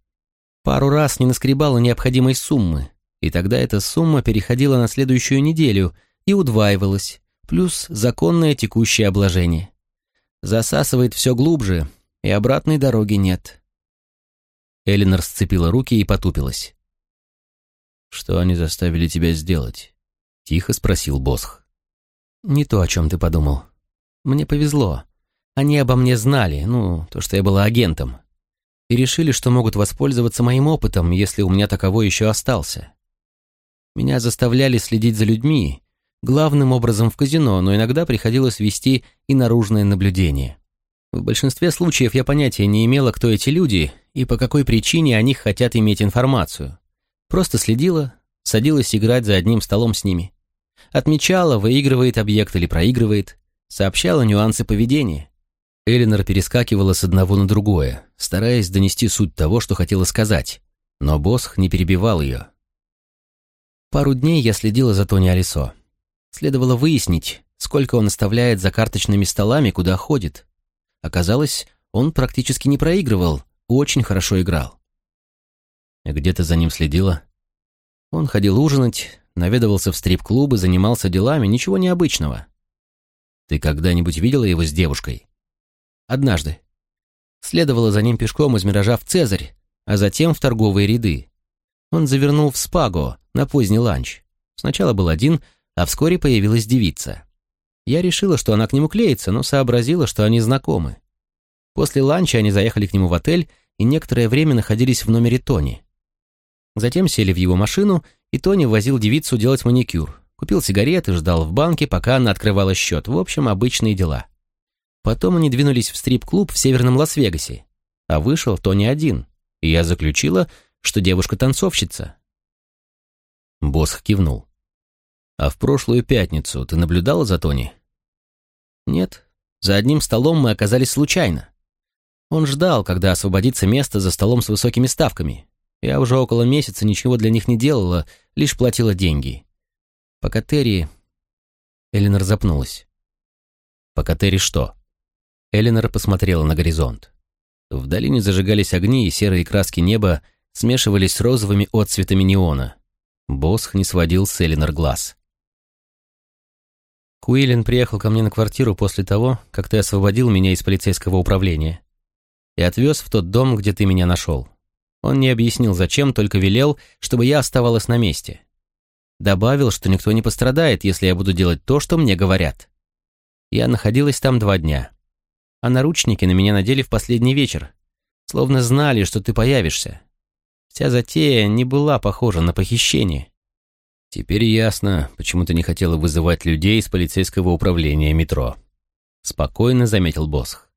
Пару раз не наскребала необходимой суммы, и тогда эта сумма переходила на следующую неделю и удваивалась, плюс законное текущее обложение. Засасывает все глубже, и обратной дороги нет. Элинор сцепила руки и потупилась. «Что они заставили тебя сделать?» — тихо спросил Босх. «Не то, о чем ты подумал. Мне повезло. Они обо мне знали, ну, то, что я была агентом. И решили, что могут воспользоваться моим опытом, если у меня таковой еще остался. Меня заставляли следить за людьми, главным образом в казино, но иногда приходилось вести и наружное наблюдение. В большинстве случаев я понятия не имела, кто эти люди и по какой причине они хотят иметь информацию. Просто следила, садилась играть за одним столом с ними. Отмечала, выигрывает объект или проигрывает, сообщала нюансы поведения. Элинор перескакивала с одного на другое, стараясь донести суть того, что хотела сказать, но Босх не перебивал ее. Пару дней я следила за Тони Алисо. Следовало выяснить, сколько он оставляет за карточными столами, куда ходит. Оказалось, он практически не проигрывал, очень хорошо играл. Где ты за ним следила? Он ходил ужинать, наведывался в стрип-клубы, занимался делами, ничего необычного. Ты когда-нибудь видела его с девушкой? Однажды. Следовала за ним пешком из «Миража» в «Цезарь», а затем в торговые ряды. Он завернул в «Спаго» на поздний ланч. Сначала был один, а вскоре появилась девица. Я решила, что она к нему клеится, но сообразила, что они знакомы. После ланча они заехали к нему в отель и некоторое время находились в номере Тони. Затем сели в его машину, и Тони возил девицу делать маникюр. Купил сигареты, ждал в банке, пока она открывала счет. В общем, обычные дела. Потом они двинулись в стрип-клуб в северном Лас-Вегасе. А вышел Тони один. И я заключила, что девушка танцовщица. Босх кивнул. «А в прошлую пятницу ты наблюдала за Тони?» «Нет. За одним столом мы оказались случайно. Он ждал, когда освободится место за столом с высокими ставками. Я уже около месяца ничего для них не делала, лишь платила деньги. Пока Терри...» Эленор запнулась. «Пока Терри что?» Эленор посмотрела на горизонт. В долине зажигались огни, и серые краски неба смешивались с розовыми отцветами неона. Босх не сводил с Эленор глаз. Куилин приехал ко мне на квартиру после того, как ты освободил меня из полицейского управления и отвез в тот дом, где ты меня нашел. Он не объяснил, зачем, только велел, чтобы я оставалась на месте. Добавил, что никто не пострадает, если я буду делать то, что мне говорят. Я находилась там два дня а наручники на меня надели в последний вечер, словно знали, что ты появишься. Вся затея не была похожа на похищение. Теперь ясно, почему ты не хотела вызывать людей из полицейского управления метро. Спокойно заметил Босх.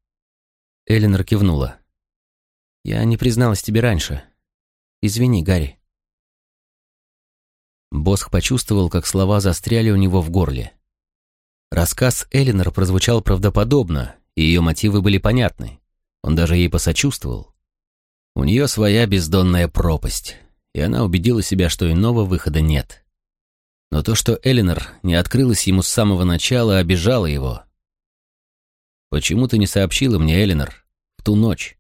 Эленор кивнула. Я не призналась тебе раньше. Извини, Гарри. Босх почувствовал, как слова застряли у него в горле. Рассказ Эленор прозвучал правдоподобно, и ее мотивы были понятны. Он даже ей посочувствовал. У нее своя бездонная пропасть, и она убедила себя, что иного выхода нет. Но то, что Элинор не открылась ему с самого начала, обижало его. «Почему ты не сообщила мне, Элинор, в ту ночь?»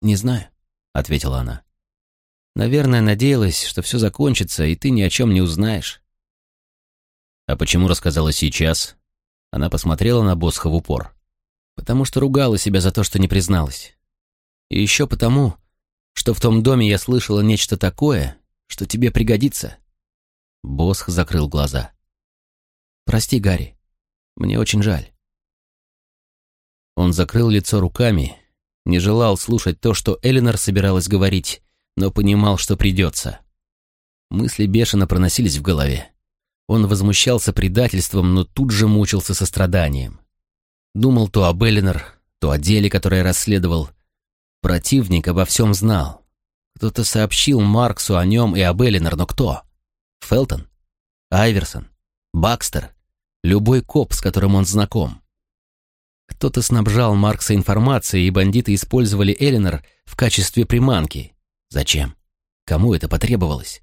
«Не знаю», — ответила она. «Наверное, надеялась, что все закончится, и ты ни о чем не узнаешь». «А почему рассказала сейчас?» Она посмотрела на Босха в упор потому что ругала себя за то, что не призналась. И еще потому, что в том доме я слышала нечто такое, что тебе пригодится. Босх закрыл глаза. «Прости, Гарри, мне очень жаль». Он закрыл лицо руками, не желал слушать то, что Элинор собиралась говорить, но понимал, что придется. Мысли бешено проносились в голове. Он возмущался предательством, но тут же мучился состраданием. Думал то об Эллинор, то о деле, которое расследовал. Противник обо всем знал. Кто-то сообщил Марксу о нем и об Эллинор, но кто? Фелтон? Айверсон? Бакстер? Любой коп, с которым он знаком. Кто-то снабжал Маркса информацией, и бандиты использовали Эллинор в качестве приманки. Зачем? Кому это потребовалось?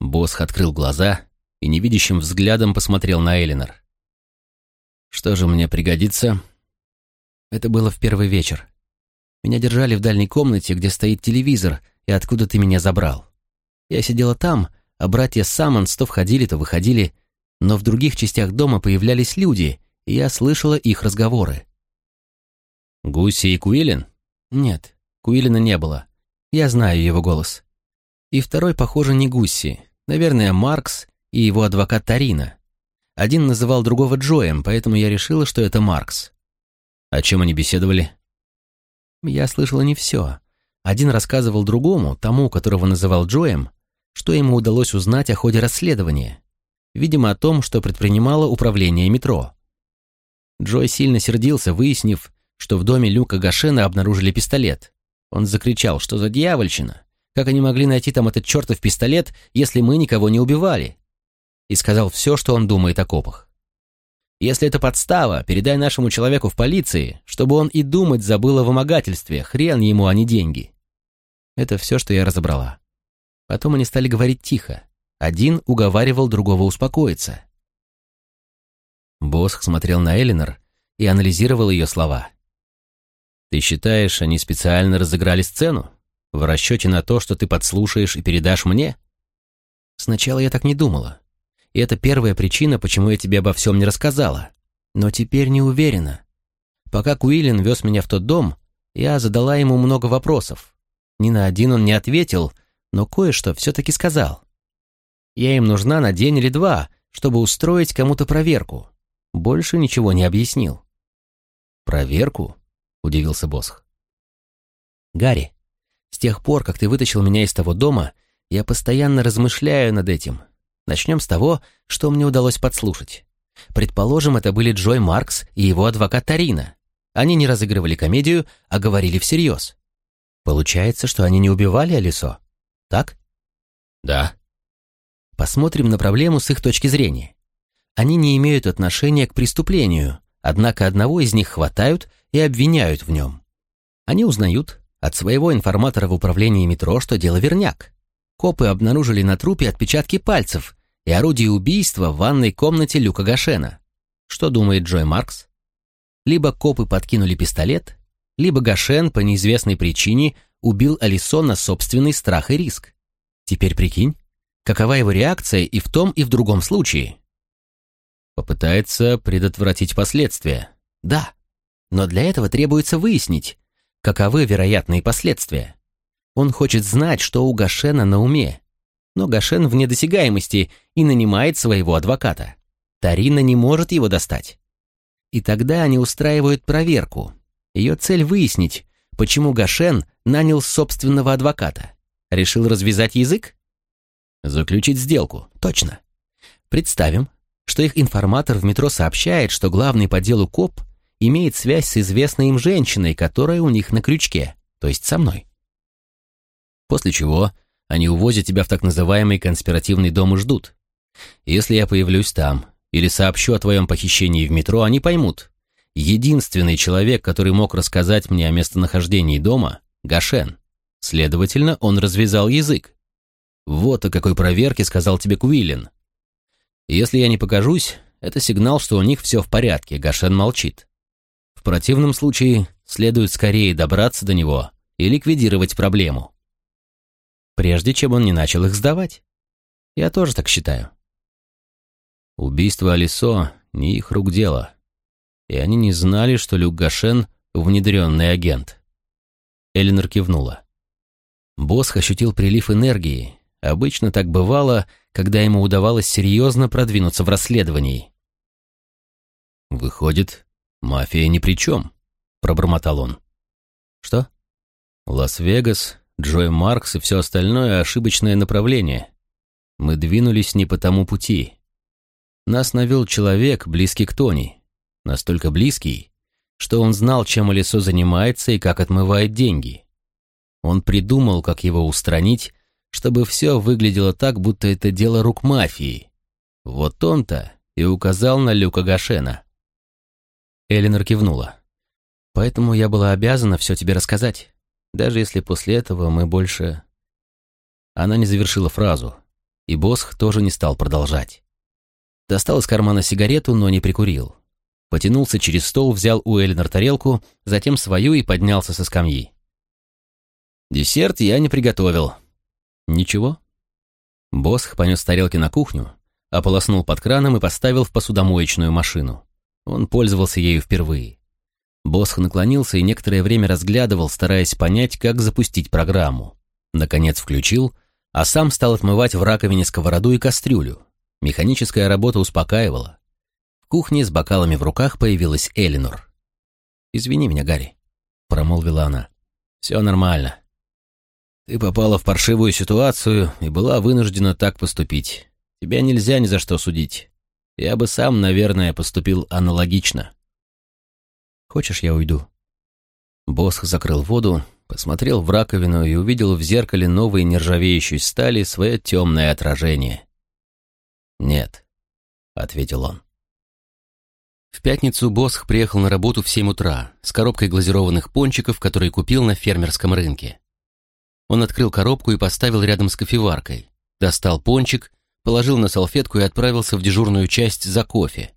Босх открыл глаза и невидящим взглядом посмотрел на Эллинор. Что же мне пригодится? Это было в первый вечер. Меня держали в дальней комнате, где стоит телевизор, и откуда ты меня забрал. Я сидела там, а братья Саммонс то входили, то выходили, но в других частях дома появлялись люди, и я слышала их разговоры. «Гуси и Куилин?» «Нет, Куилина не было. Я знаю его голос. И второй, похоже, не Гусси. Наверное, Маркс и его адвокат Тарина. Один называл другого Джоем, поэтому я решила, что это Маркс. О чем они беседовали? Я слышала не все. Один рассказывал другому, тому, которого называл Джоем, что ему удалось узнать о ходе расследования. Видимо, о том, что предпринимало управление метро. Джой сильно сердился, выяснив, что в доме Люка Гашена обнаружили пистолет. Он закричал, что за дьявольщина? Как они могли найти там этот чертов пистолет, если мы никого не убивали? и сказал все, что он думает о копах. Если это подстава, передай нашему человеку в полиции, чтобы он и думать забыл о вымогательстве, хрен ему, а не деньги. Это все, что я разобрала. Потом они стали говорить тихо. Один уговаривал другого успокоиться. Босх смотрел на Элинор и анализировал ее слова. «Ты считаешь, они специально разыграли сцену? В расчете на то, что ты подслушаешь и передашь мне?» Сначала я так не думала. И это первая причина, почему я тебе обо всем не рассказала. Но теперь не уверена. Пока Куилин вез меня в тот дом, я задала ему много вопросов. Ни на один он не ответил, но кое-что все-таки сказал. Я им нужна на день или два, чтобы устроить кому-то проверку. Больше ничего не объяснил. «Проверку?» — удивился Босх. «Гарри, с тех пор, как ты вытащил меня из того дома, я постоянно размышляю над этим. Начнем с того, что мне удалось подслушать. Предположим, это были Джой Маркс и его адвокат Тарина. Они не разыгрывали комедию, а говорили всерьез. Получается, что они не убивали Алисо, так? Да. Посмотрим на проблему с их точки зрения. Они не имеют отношения к преступлению, однако одного из них хватают и обвиняют в нем. Они узнают от своего информатора в управлении метро, что дело верняк. Копы обнаружили на трупе отпечатки пальцев и орудие убийства в ванной комнате Люка Гашена. Что думает Джой Маркс? Либо копы подкинули пистолет, либо Гашен по неизвестной причине убил Алисо на собственный страх и риск. Теперь прикинь, какова его реакция и в том, и в другом случае. Попытается предотвратить последствия. Да, но для этого требуется выяснить, каковы вероятные последствия. Он хочет знать, что у Гашена на уме. Но Гашен вне досягаемости и нанимает своего адвоката. Тарина не может его достать. И тогда они устраивают проверку. Ее цель выяснить, почему Гашен нанял собственного адвоката. Решил развязать язык? Заключить сделку. Точно. Представим, что их информатор в метро сообщает, что главный по делу коп имеет связь с известной им женщиной, которая у них на крючке, то есть со мной после чего они увозят тебя в так называемый конспиративный дом и ждут. Если я появлюсь там или сообщу о твоем похищении в метро, они поймут. Единственный человек, который мог рассказать мне о местонахождении дома — Гашен. Следовательно, он развязал язык. Вот о какой проверке сказал тебе Куилин. Если я не покажусь, это сигнал, что у них все в порядке, Гашен молчит. В противном случае следует скорее добраться до него и ликвидировать проблему прежде чем он не начал их сдавать. Я тоже так считаю. Убийство Алисо не их рук дело. И они не знали, что Люк Гашен — внедренный агент. Эленор кивнула. Босх ощутил прилив энергии. Обычно так бывало, когда ему удавалось серьезно продвинуться в расследовании. «Выходит, мафия ни при чем», — пробормотал он. «Что?» «Лас-Вегас Джой Маркс и все остальное — ошибочное направление. Мы двинулись не по тому пути. Нас навел человек, близкий к Тони. Настолько близкий, что он знал, чем Алисо занимается и как отмывает деньги. Он придумал, как его устранить, чтобы все выглядело так, будто это дело рук мафии. Вот он-то и указал на Люка Гашена. Эленор кивнула. «Поэтому я была обязана все тебе рассказать даже если после этого мы больше...» Она не завершила фразу, и Босх тоже не стал продолжать. Достал из кармана сигарету, но не прикурил. Потянулся через стол, взял у Элинор тарелку, затем свою и поднялся со скамьи. «Десерт я не приготовил». «Ничего?» Босх понес тарелки на кухню, ополоснул под краном и поставил в посудомоечную машину. Он пользовался ею впервые. Босх наклонился и некоторое время разглядывал, стараясь понять, как запустить программу. Наконец включил, а сам стал отмывать в раковине сковороду и кастрюлю. Механическая работа успокаивала. В кухне с бокалами в руках появилась Элинор. «Извини меня, Гарри», — промолвила она. «Все нормально. Ты попала в паршивую ситуацию и была вынуждена так поступить. Тебя нельзя ни за что судить. Я бы сам, наверное, поступил аналогично». Хочешь, я уйду?» Босх закрыл воду, посмотрел в раковину и увидел в зеркале новой нержавеющей стали свое темное отражение. «Нет», — ответил он. В пятницу Босх приехал на работу в 7 утра с коробкой глазированных пончиков, которые купил на фермерском рынке. Он открыл коробку и поставил рядом с кофеваркой, достал пончик, положил на салфетку и отправился в дежурную часть за кофе.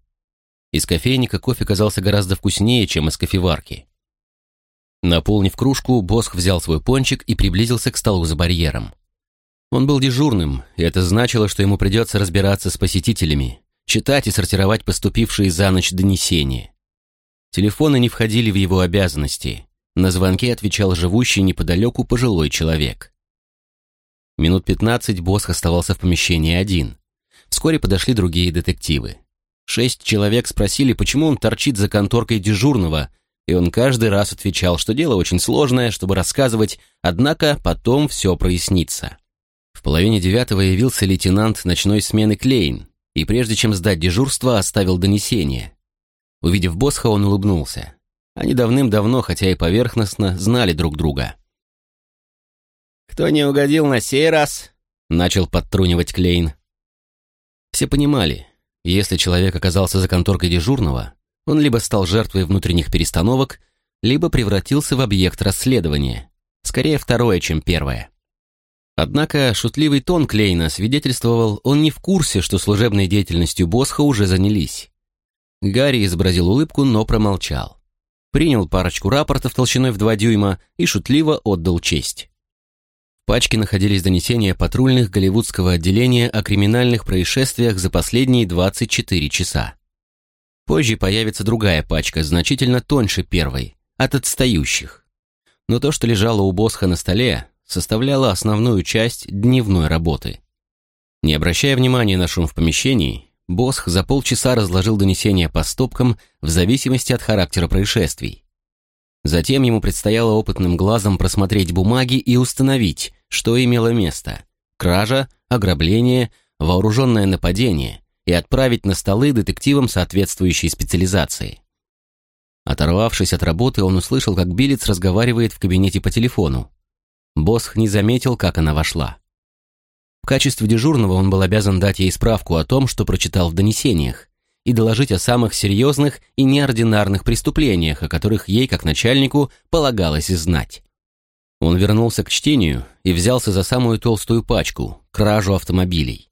Из кофейника кофе казался гораздо вкуснее, чем из кофеварки. Наполнив кружку, Босх взял свой пончик и приблизился к столу за барьером. Он был дежурным, и это значило, что ему придется разбираться с посетителями, читать и сортировать поступившие за ночь донесения. Телефоны не входили в его обязанности. На звонки отвечал живущий неподалеку пожилой человек. Минут пятнадцать Босх оставался в помещении один. Вскоре подошли другие детективы. Шесть человек спросили, почему он торчит за конторкой дежурного, и он каждый раз отвечал, что дело очень сложное, чтобы рассказывать, однако потом все прояснится. В половине девятого явился лейтенант ночной смены Клейн, и прежде чем сдать дежурство, оставил донесение. Увидев Босха, он улыбнулся. Они давным-давно, хотя и поверхностно, знали друг друга. «Кто не угодил на сей раз?» — начал подтрунивать Клейн. Все понимали, если человек оказался за конторкой дежурного, он либо стал жертвой внутренних перестановок, либо превратился в объект расследования. Скорее второе, чем первое. Однако шутливый тон Клейна свидетельствовал, он не в курсе, что служебной деятельностью Босха уже занялись. Гарри изобразил улыбку, но промолчал. Принял парочку рапортов толщиной в два дюйма и шутливо отдал честь. В пачке находились донесения патрульных голливудского отделения о криминальных происшествиях за последние 24 часа. Позже появится другая пачка, значительно тоньше первой, от отстающих. Но то, что лежало у Босха на столе, составляла основную часть дневной работы. Не обращая внимания на шум в помещении, Босх за полчаса разложил донесения по стопкам в зависимости от характера происшествий. Затем ему предстояло опытным глазом просмотреть бумаги и установить, что имело место – кража, ограбление, вооруженное нападение – и отправить на столы детективам соответствующей специализации. Оторвавшись от работы, он услышал, как Билец разговаривает в кабинете по телефону. Босх не заметил, как она вошла. В качестве дежурного он был обязан дать ей справку о том, что прочитал в донесениях, и доложить о самых серьезных и неординарных преступлениях, о которых ей, как начальнику, полагалось знать. Он вернулся к чтению и взялся за самую толстую пачку – кражу автомобилей.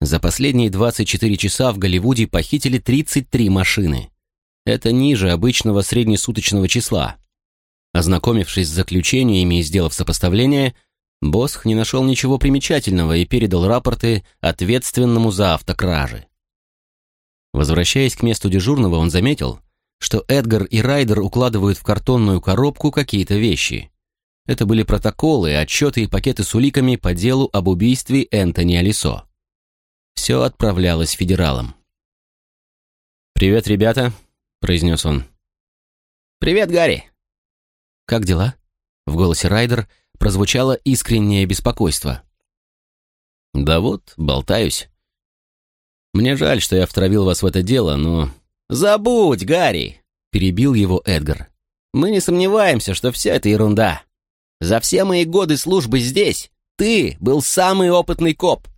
За последние 24 часа в Голливуде похитили 33 машины. Это ниже обычного среднесуточного числа, Ознакомившись с заключениями и сделав сопоставление, Босх не нашел ничего примечательного и передал рапорты ответственному за автокражи. Возвращаясь к месту дежурного, он заметил, что Эдгар и Райдер укладывают в картонную коробку какие-то вещи. Это были протоколы, отчеты и пакеты с уликами по делу об убийстве Энтони Алисо. Все отправлялось федералам. «Привет, ребята», — произнес он. «Привет, Гарри», «Как дела?» В голосе Райдер прозвучало искреннее беспокойство. «Да вот, болтаюсь. Мне жаль, что я втравил вас в это дело, но...» «Забудь, Гарри!» — перебил его Эдгар. «Мы не сомневаемся, что все это ерунда. За все мои годы службы здесь ты был самый опытный коп».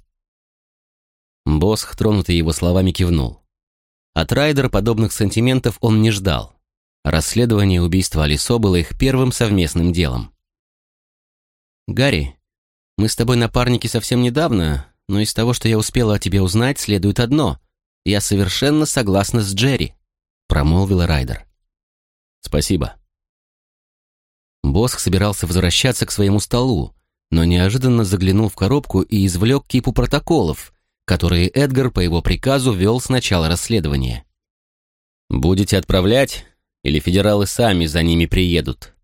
Босх, тронутый его словами, кивнул. От Райдера подобных сантиментов он не ждал. Расследование убийства Алисо было их первым совместным делом. «Гарри, мы с тобой напарники совсем недавно, но из того, что я успела о тебе узнать, следует одно. Я совершенно согласна с Джерри», — промолвила Райдер. «Спасибо». Босх собирался возвращаться к своему столу, но неожиданно заглянул в коробку и извлек кипу протоколов, которые Эдгар по его приказу вел с начала расследования. «Будете отправлять?» Или федералы сами за ними приедут?»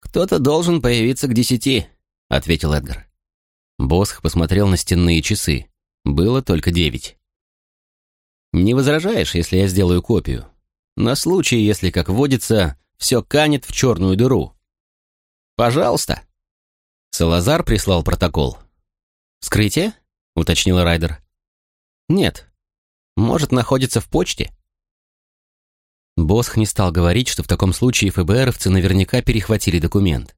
«Кто-то должен появиться к десяти», — ответил Эдгар. Босх посмотрел на стенные часы. Было только девять. «Не возражаешь, если я сделаю копию? На случай, если, как водится, все канет в черную дыру». «Пожалуйста». Салазар прислал протокол. «Вскрытие?» — уточнил Райдер. «Нет. Может, находится в почте?» Босх не стал говорить, что в таком случае ФБРовцы наверняка перехватили документ.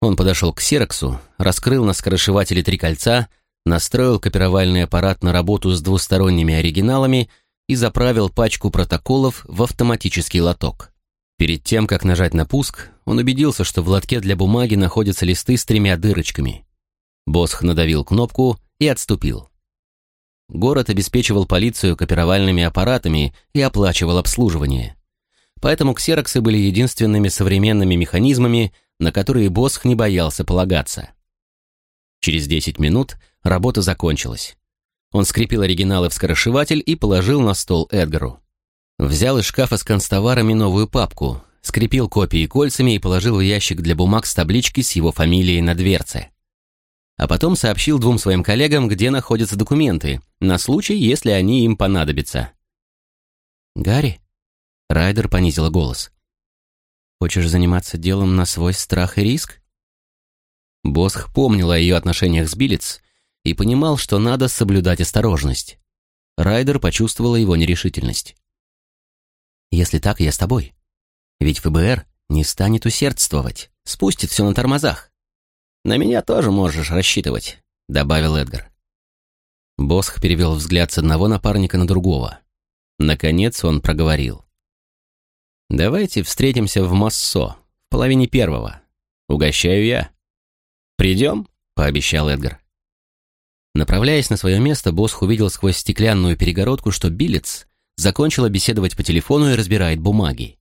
Он подошел к Сероксу, раскрыл на скоросшивателе три кольца, настроил копировальный аппарат на работу с двусторонними оригиналами, и заправил пачку протоколов в автоматический лоток. Перед тем, как нажать на пуск, он убедился, что в лотке для бумаги находятся листы с тремя дырочками. Босх надавил кнопку и отступил. Город обеспечивал полицию копировальными аппаратами и оплачивал обслуживание. Поэтому ксероксы были единственными современными механизмами, на которые Босх не боялся полагаться. Через 10 минут работа закончилась. Он скрепил оригиналы в скоросшиватель и положил на стол Эдгару. Взял из шкафа с констоварами новую папку, скрепил копии кольцами и положил в ящик для бумаг с табличкой с его фамилией на дверце. А потом сообщил двум своим коллегам, где находятся документы, на случай, если они им понадобятся. «Гарри?» — Райдер понизила голос. «Хочешь заниматься делом на свой страх и риск?» Босх помнил о ее отношениях с Билец и понимал, что надо соблюдать осторожность. Райдер почувствовала его нерешительность. «Если так, я с тобой. Ведь ФБР не станет усердствовать, спустит все на тормозах. На меня тоже можешь рассчитывать», — добавил Эдгар. Босх перевел взгляд с одного напарника на другого. Наконец он проговорил. «Давайте встретимся в Массо, в половине первого. Угощаю я». «Придем?» — пообещал Эдгар. Направляясь на свое место, Босх увидел сквозь стеклянную перегородку, что Биллец закончила беседовать по телефону и разбирает бумаги.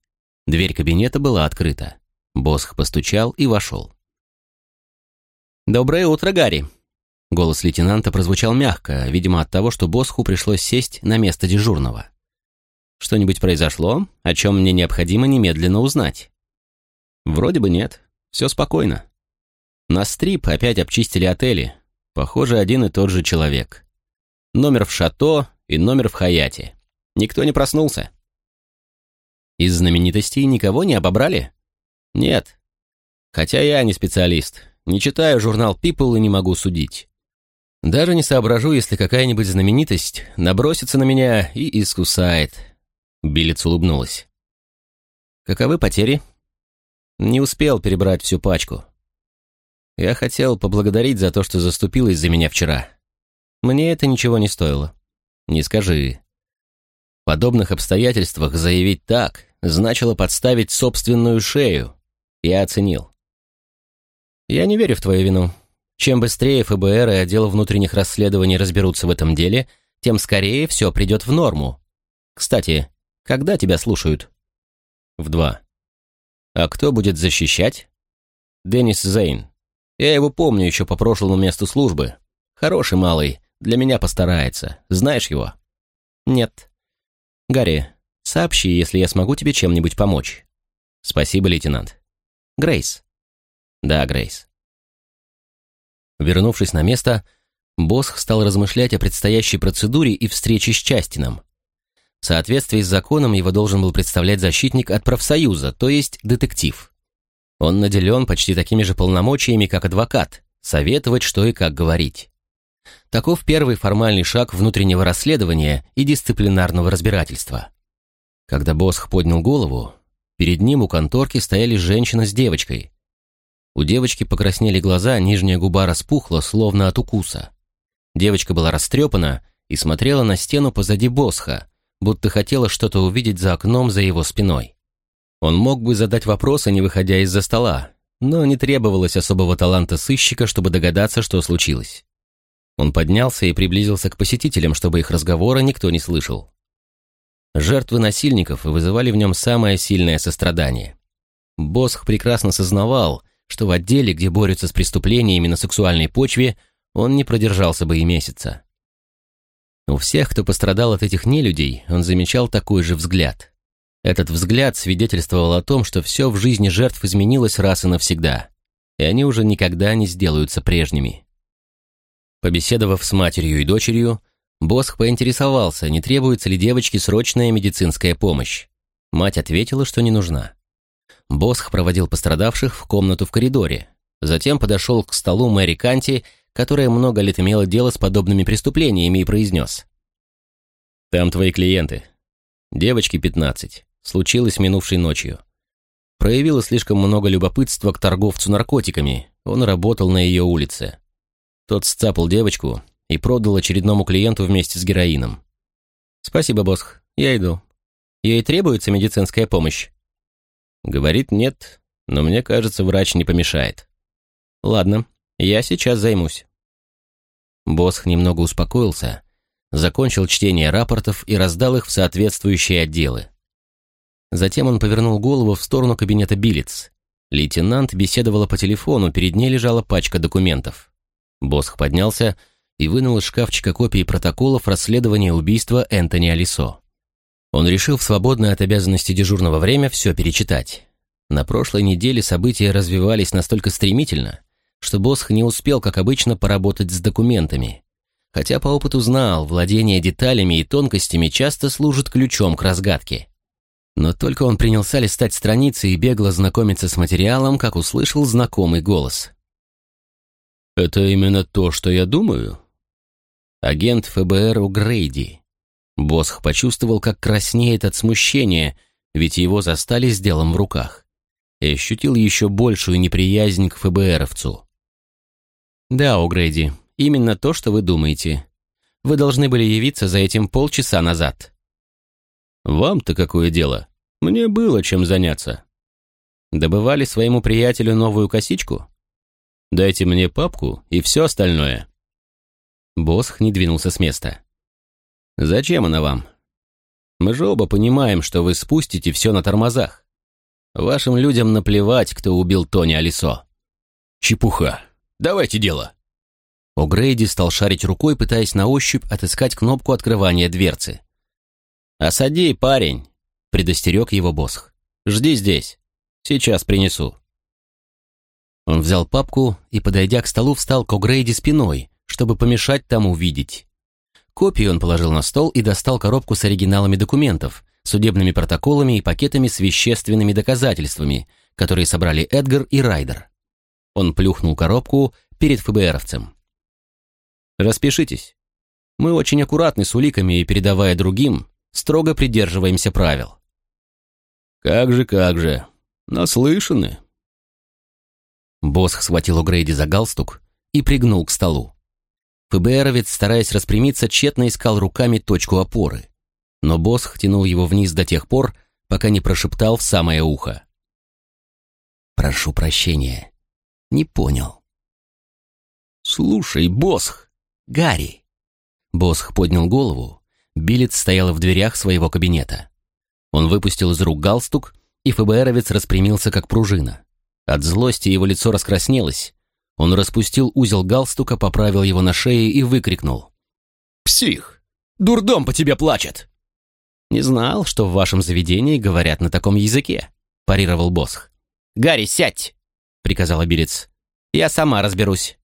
Дверь кабинета была открыта. Босх постучал и вошел. «Доброе утро, Гарри!» Голос лейтенанта прозвучал мягко, видимо, от того, что Босху пришлось сесть на место дежурного. «Что-нибудь произошло, о чем мне необходимо немедленно узнать?» «Вроде бы нет. Все спокойно. На стрип опять обчистили отели. Похоже, один и тот же человек. Номер в Шато и номер в Хаяте. Никто не проснулся. Из знаменитостей никого не обобрали? Нет. Хотя я не специалист. Не читаю журнал People и не могу судить. Даже не соображу, если какая-нибудь знаменитость набросится на меня и искусает. Билец улыбнулась. Каковы потери? Не успел перебрать всю пачку. Я хотел поблагодарить за то, что заступилась за меня вчера. Мне это ничего не стоило. Не скажи. В подобных обстоятельствах заявить так значило подставить собственную шею. Я оценил. Я не верю в твою вину. Чем быстрее ФБР и отдел внутренних расследований разберутся в этом деле, тем скорее все придет в норму. Кстати, когда тебя слушают? В два. А кто будет защищать? Деннис Зейн. Я его помню еще по прошлому месту службы. Хороший малый, для меня постарается. Знаешь его? Нет. Гарри, сообщи, если я смогу тебе чем-нибудь помочь. Спасибо, лейтенант. Грейс. Да, Грейс. Вернувшись на место, Босх стал размышлять о предстоящей процедуре и встрече с Частином. В соответствии с законом его должен был представлять защитник от профсоюза, то есть детектив. Он наделен почти такими же полномочиями, как адвокат, советовать, что и как говорить. Таков первый формальный шаг внутреннего расследования и дисциплинарного разбирательства. Когда Босх поднял голову, перед ним у конторки стояли женщина с девочкой. У девочки покраснели глаза, нижняя губа распухла, словно от укуса. Девочка была растрепана и смотрела на стену позади Босха, будто хотела что-то увидеть за окном за его спиной. Он мог бы задать вопросы, не выходя из-за стола, но не требовалось особого таланта сыщика, чтобы догадаться, что случилось. Он поднялся и приблизился к посетителям, чтобы их разговора никто не слышал. Жертвы насильников вызывали в нем самое сильное сострадание. Босх прекрасно сознавал, что в отделе, где борются с преступлениями на сексуальной почве, он не продержался бы и месяца. У всех, кто пострадал от этих нелюдей, он замечал такой же взгляд. Этот взгляд свидетельствовал о том, что все в жизни жертв изменилось раз и навсегда, и они уже никогда не сделаются прежними. Побеседовав с матерью и дочерью, Босх поинтересовался, не требуется ли девочке срочная медицинская помощь. Мать ответила, что не нужна. Босх проводил пострадавших в комнату в коридоре, затем подошел к столу Мэри Канти, которая много лет имела дело с подобными преступлениями, и произнес. «Там твои клиенты. Девочке 15 случилось минувшей ночью. Проявила слишком много любопытства к торговцу наркотиками, он работал на ее улице. Тот сцапал девочку и продал очередному клиенту вместе с героином. «Спасибо, Босх, я иду. Ей требуется медицинская помощь?» Говорит, нет, но мне кажется, врач не помешает. Ладно, я сейчас займусь. Босх немного успокоился, закончил чтение рапортов и раздал их в соответствующие отделы. Затем он повернул голову в сторону кабинета Билец. Лейтенант беседовала по телефону, перед ней лежала пачка документов. Босх поднялся и вынул из шкафчика копии протоколов расследования убийства Энтони Алисо. Он решил в свободное от обязанности дежурного время все перечитать. На прошлой неделе события развивались настолько стремительно, что Босх не успел, как обычно, поработать с документами. Хотя по опыту знал, владение деталями и тонкостями часто служит ключом к разгадке. Но только он принялся листать страницы и бегло знакомиться с материалом, как услышал знакомый голос. «Это именно то, что я думаю?» Агент ФБР у Грейди. Босх почувствовал, как краснеет от смущения, ведь его застали с делом в руках. И ощутил еще большую неприязнь к ФБРовцу. «Да, О'Грейди, именно то, что вы думаете. Вы должны были явиться за этим полчаса назад». «Вам-то какое дело? Мне было чем заняться». «Добывали своему приятелю новую косичку?» «Дайте мне папку и все остальное». Босх не двинулся с места. «Зачем она вам? Мы же оба понимаем, что вы спустите все на тормозах. Вашим людям наплевать, кто убил Тони Алисо». «Чепуха. Давайте дело». О'Грейди стал шарить рукой, пытаясь на ощупь отыскать кнопку открывания дверцы. «Осади, парень!» — предостерег его Босх. «Жди здесь. Сейчас принесу». Он взял папку и, подойдя к столу, встал к О'Грейди спиной, чтобы помешать тому видеть. Копию он положил на стол и достал коробку с оригиналами документов, судебными протоколами и пакетами с вещественными доказательствами, которые собрали Эдгар и Райдер. Он плюхнул коробку перед ФБРовцем. «Распишитесь. Мы очень аккуратны с уликами и, передавая другим, строго придерживаемся правил». «Как же, как же. Наслышаны». Босх схватил у Грейди за галстук и пригнул к столу. ФБРовец, стараясь распрямиться, тщетно искал руками точку опоры. Но Босх тянул его вниз до тех пор, пока не прошептал в самое ухо. «Прошу прощения. Не понял». «Слушай, Босх!» «Гарри!» Босх поднял голову. Билет стоял в дверях своего кабинета. Он выпустил из рук галстук, и ФБРовец распрямился, как пружина. От злости его лицо раскраснелось, он распустил узел галстука, поправил его на шее и выкрикнул. «Псих! Дурдом по тебе плачет!» «Не знал, что в вашем заведении говорят на таком языке», — парировал Босх. «Гарри, сядь!» — приказал обилец. «Я сама разберусь».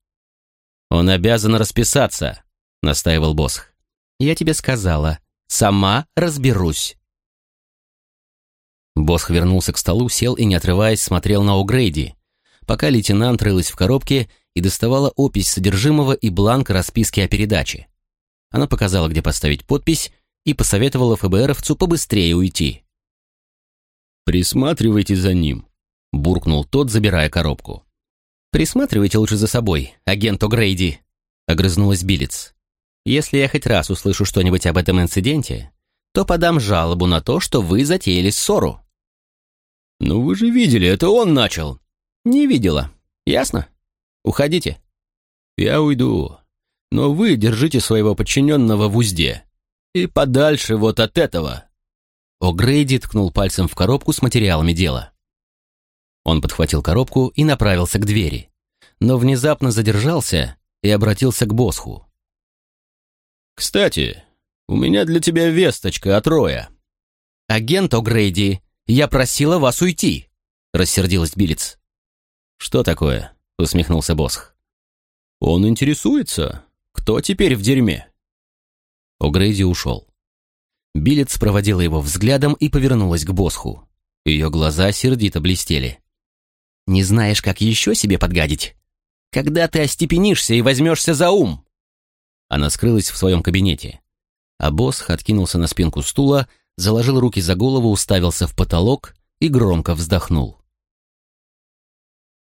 «Он обязан расписаться», — настаивал Босх. «Я тебе сказала, сама разберусь». Босх вернулся к столу, сел и, не отрываясь, смотрел на О'Грейди, пока лейтенант рылась в коробке и доставала опись содержимого и бланк расписки о передаче. Она показала, где поставить подпись, и посоветовала ФБРовцу побыстрее уйти. «Присматривайте за ним», — буркнул тот, забирая коробку. «Присматривайте лучше за собой, агент О'Грейди», — огрызнулась Билец. «Если я хоть раз услышу что-нибудь об этом инциденте, то подам жалобу на то, что вы затеяли ссору». «Ну вы же видели, это он начал», «Не видела. Ясно? Уходите». «Я уйду. Но вы держите своего подчиненного в узде. И подальше вот от этого». О'Грейди ткнул пальцем в коробку с материалами дела. Он подхватил коробку и направился к двери, но внезапно задержался и обратился к Босху. «Кстати, у меня для тебя весточка от Роя». «Агент О'Грейди, я просила вас уйти», — рассердилась Билец. «Что такое?» — усмехнулся Босх. «Он интересуется. Кто теперь в дерьме?» О'Грейди ушел. Билец проводила его взглядом и повернулась к Босху. Ее глаза сердито блестели. «Не знаешь, как еще себе подгадить? Когда ты остепенишься и возьмешься за ум?» Она скрылась в своем кабинете. А Босх откинулся на спинку стула, заложил руки за голову, уставился в потолок и громко вздохнул.